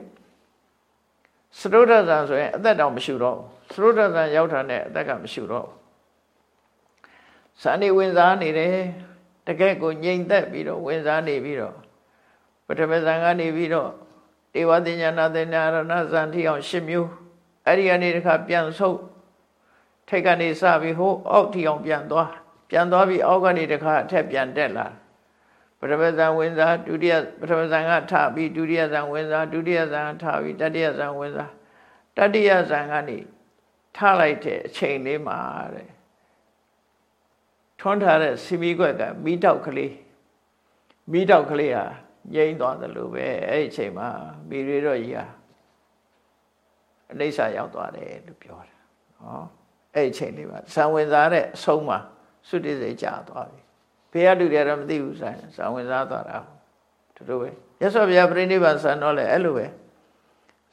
စရုဒ္ဓဇံဆိုရင်အသက်တောင်မရှိတော့စရုဒ္ဓဇံရောက်တာနဲ့အသက်ကမရှိတော့ဇာနေဝင်စားနေတယ်တကယ်ကိုငြိမ်သက်ပြီးတော့ဝင်စားနေပြီးတော့ပထမဇံကနေပြီးတော့တေဝတိညာနာသေနာရဏဇံတိအောင်၈မျိုးအဲ့ဒီကနေတခါပြန်ဆုပ် ထိတ်ကနေစပြီးဟိုအောက်ထီအောင်ပြန်သွားပြန်သွားပြီးအောက်ကနေတခါအထက်ပြန်တက်လာပထမဇန်ဝင်စားဒုတိယပထမဇန်ကထပြီးဒုတိယဇန်ဝင်စားဒုတိယဇန်ထပြီးတတိယဇန်ဝင်စားတတိယဇန်ကနေထလိုက်တဲ့အချိန်လေးမှာတဲ့ထွန်းထားတဲ့စီမီကွက်ကမိတောက်ကလေးမိတောက်ကလေးဟာငြိမ့်သွားတယ်လို့ပဲအဲ့ဒီအချိန်မှာမိရီတော့ကြီးဟာအနိစ္စရောက်သွားတယ်လို့ပြောတာဟော အဲ့ဒီအချိန်လေးမှာဇံဝင်စားတဲ့အဆုံးမှာသုတိစိတ်ကြာသွားပြီဖေရတူတယ်တော့မသိဘူးဆိုင်ဇံဝင်စားသွားတာတို့တို့ပဲရသော်ဗျာပြိဋိဘံဆန်တော့လေအဲ့လိုပဲ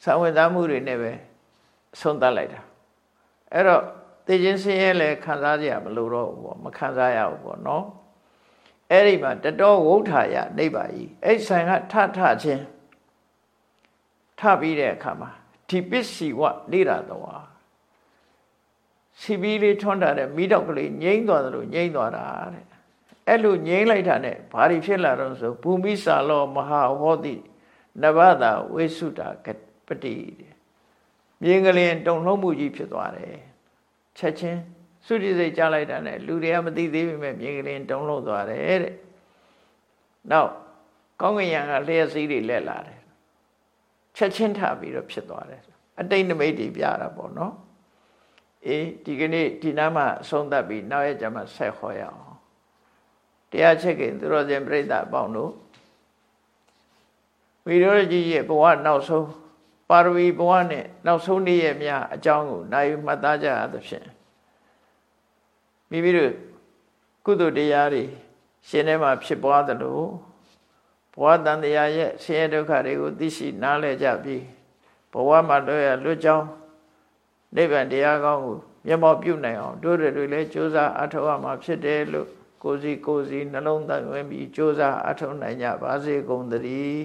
ဇံဝင်စားမှုတွေနဲ့ပဲအဆုံးသတ်လိုက်တာအဲ့တော့သိချင်းဆင်းရဲလဲခံစားကြရမလို့တော့ဘူးပေါ့မခံစားရဘူးပေါ့နော်အဲ့ဒီမှာတတော်ဝုထာယနိဗ္ဗာကြီးအဲ့ဆိုင်ကထထချင်းထပြီးတဲ့အခါမှာဒီပစ္စည်းဝနေရတော် စီပီးလေးထွန်းတာတဲ့မိတော့ကလေးငိမ့်သွားတယ်လို့ငိမ့်သွားတာတဲ့အဲ့လိုငိမ့်လိုက်တာနဲ့ဘာတွေဖြစ်လာတော့ဆိုဘူမိစာလောမဟာဟောတိနဘတာဝိစုတာပတိမြင်းကလေးတုံလုံးမှုကြီးဖြစ်သွားတယ်ချက်ချင်းသုတိစိတ်ကြားလိုက်တာနဲ့လူတွေကမသိသေးပေမဲ့မြင်းကလေးတုံလုံးသွားတယ်တဲ့နောက်ကောင်းကင်ယံကလျှက်စည်းတွေလက်လာတယ်ချက်ချင်းထပြီးတော့ဖြစ်သွားတယ်အတိတ်နမိတ်တွေပြတာပေါ့နော် အေးဒီကနေ့ဒီနားမှာအဆုံးသတ်ပြီးနောက်ရက်ကျမှဆက်ခေါ်ရအောင်တရားချက်ကင်သူတော်စင်ပြိဿအပေါင်းတို့ဝိရောကြီးရဲ့ဘဝနောက်ဆုံးပါရဝီဘဝနဲ့နောက်ဆုံးနေ့ရဲ့များအကြောင်းကိုနိုင်မှတ်သားကြရသဖြင့်မိမိတို့ကုသိုလ်တရားတွေရှင်ထဲမှာဖြစ်ပွားသလိုဘဝတန်တရားရဲ့ဆင်းရဲဒုက္ခတွေကိုသိရှိနားလည်ကြပြီးဘဝမှာလွတ်ရလွတ်ကြောင်း နိဗ္ဗာန်တရားကောင်းကိုမျက်မှောက်ပြုနိုင်အောင်တို့တွေလည်းကြိုးစားအထောက်အမှာဖြစ်တယ်လို့ကိုစီကိုစီနှလုံးသွင်းပြီးကြိုးစားအထောက်နိုင်ကြပါစေကုန်သတည်း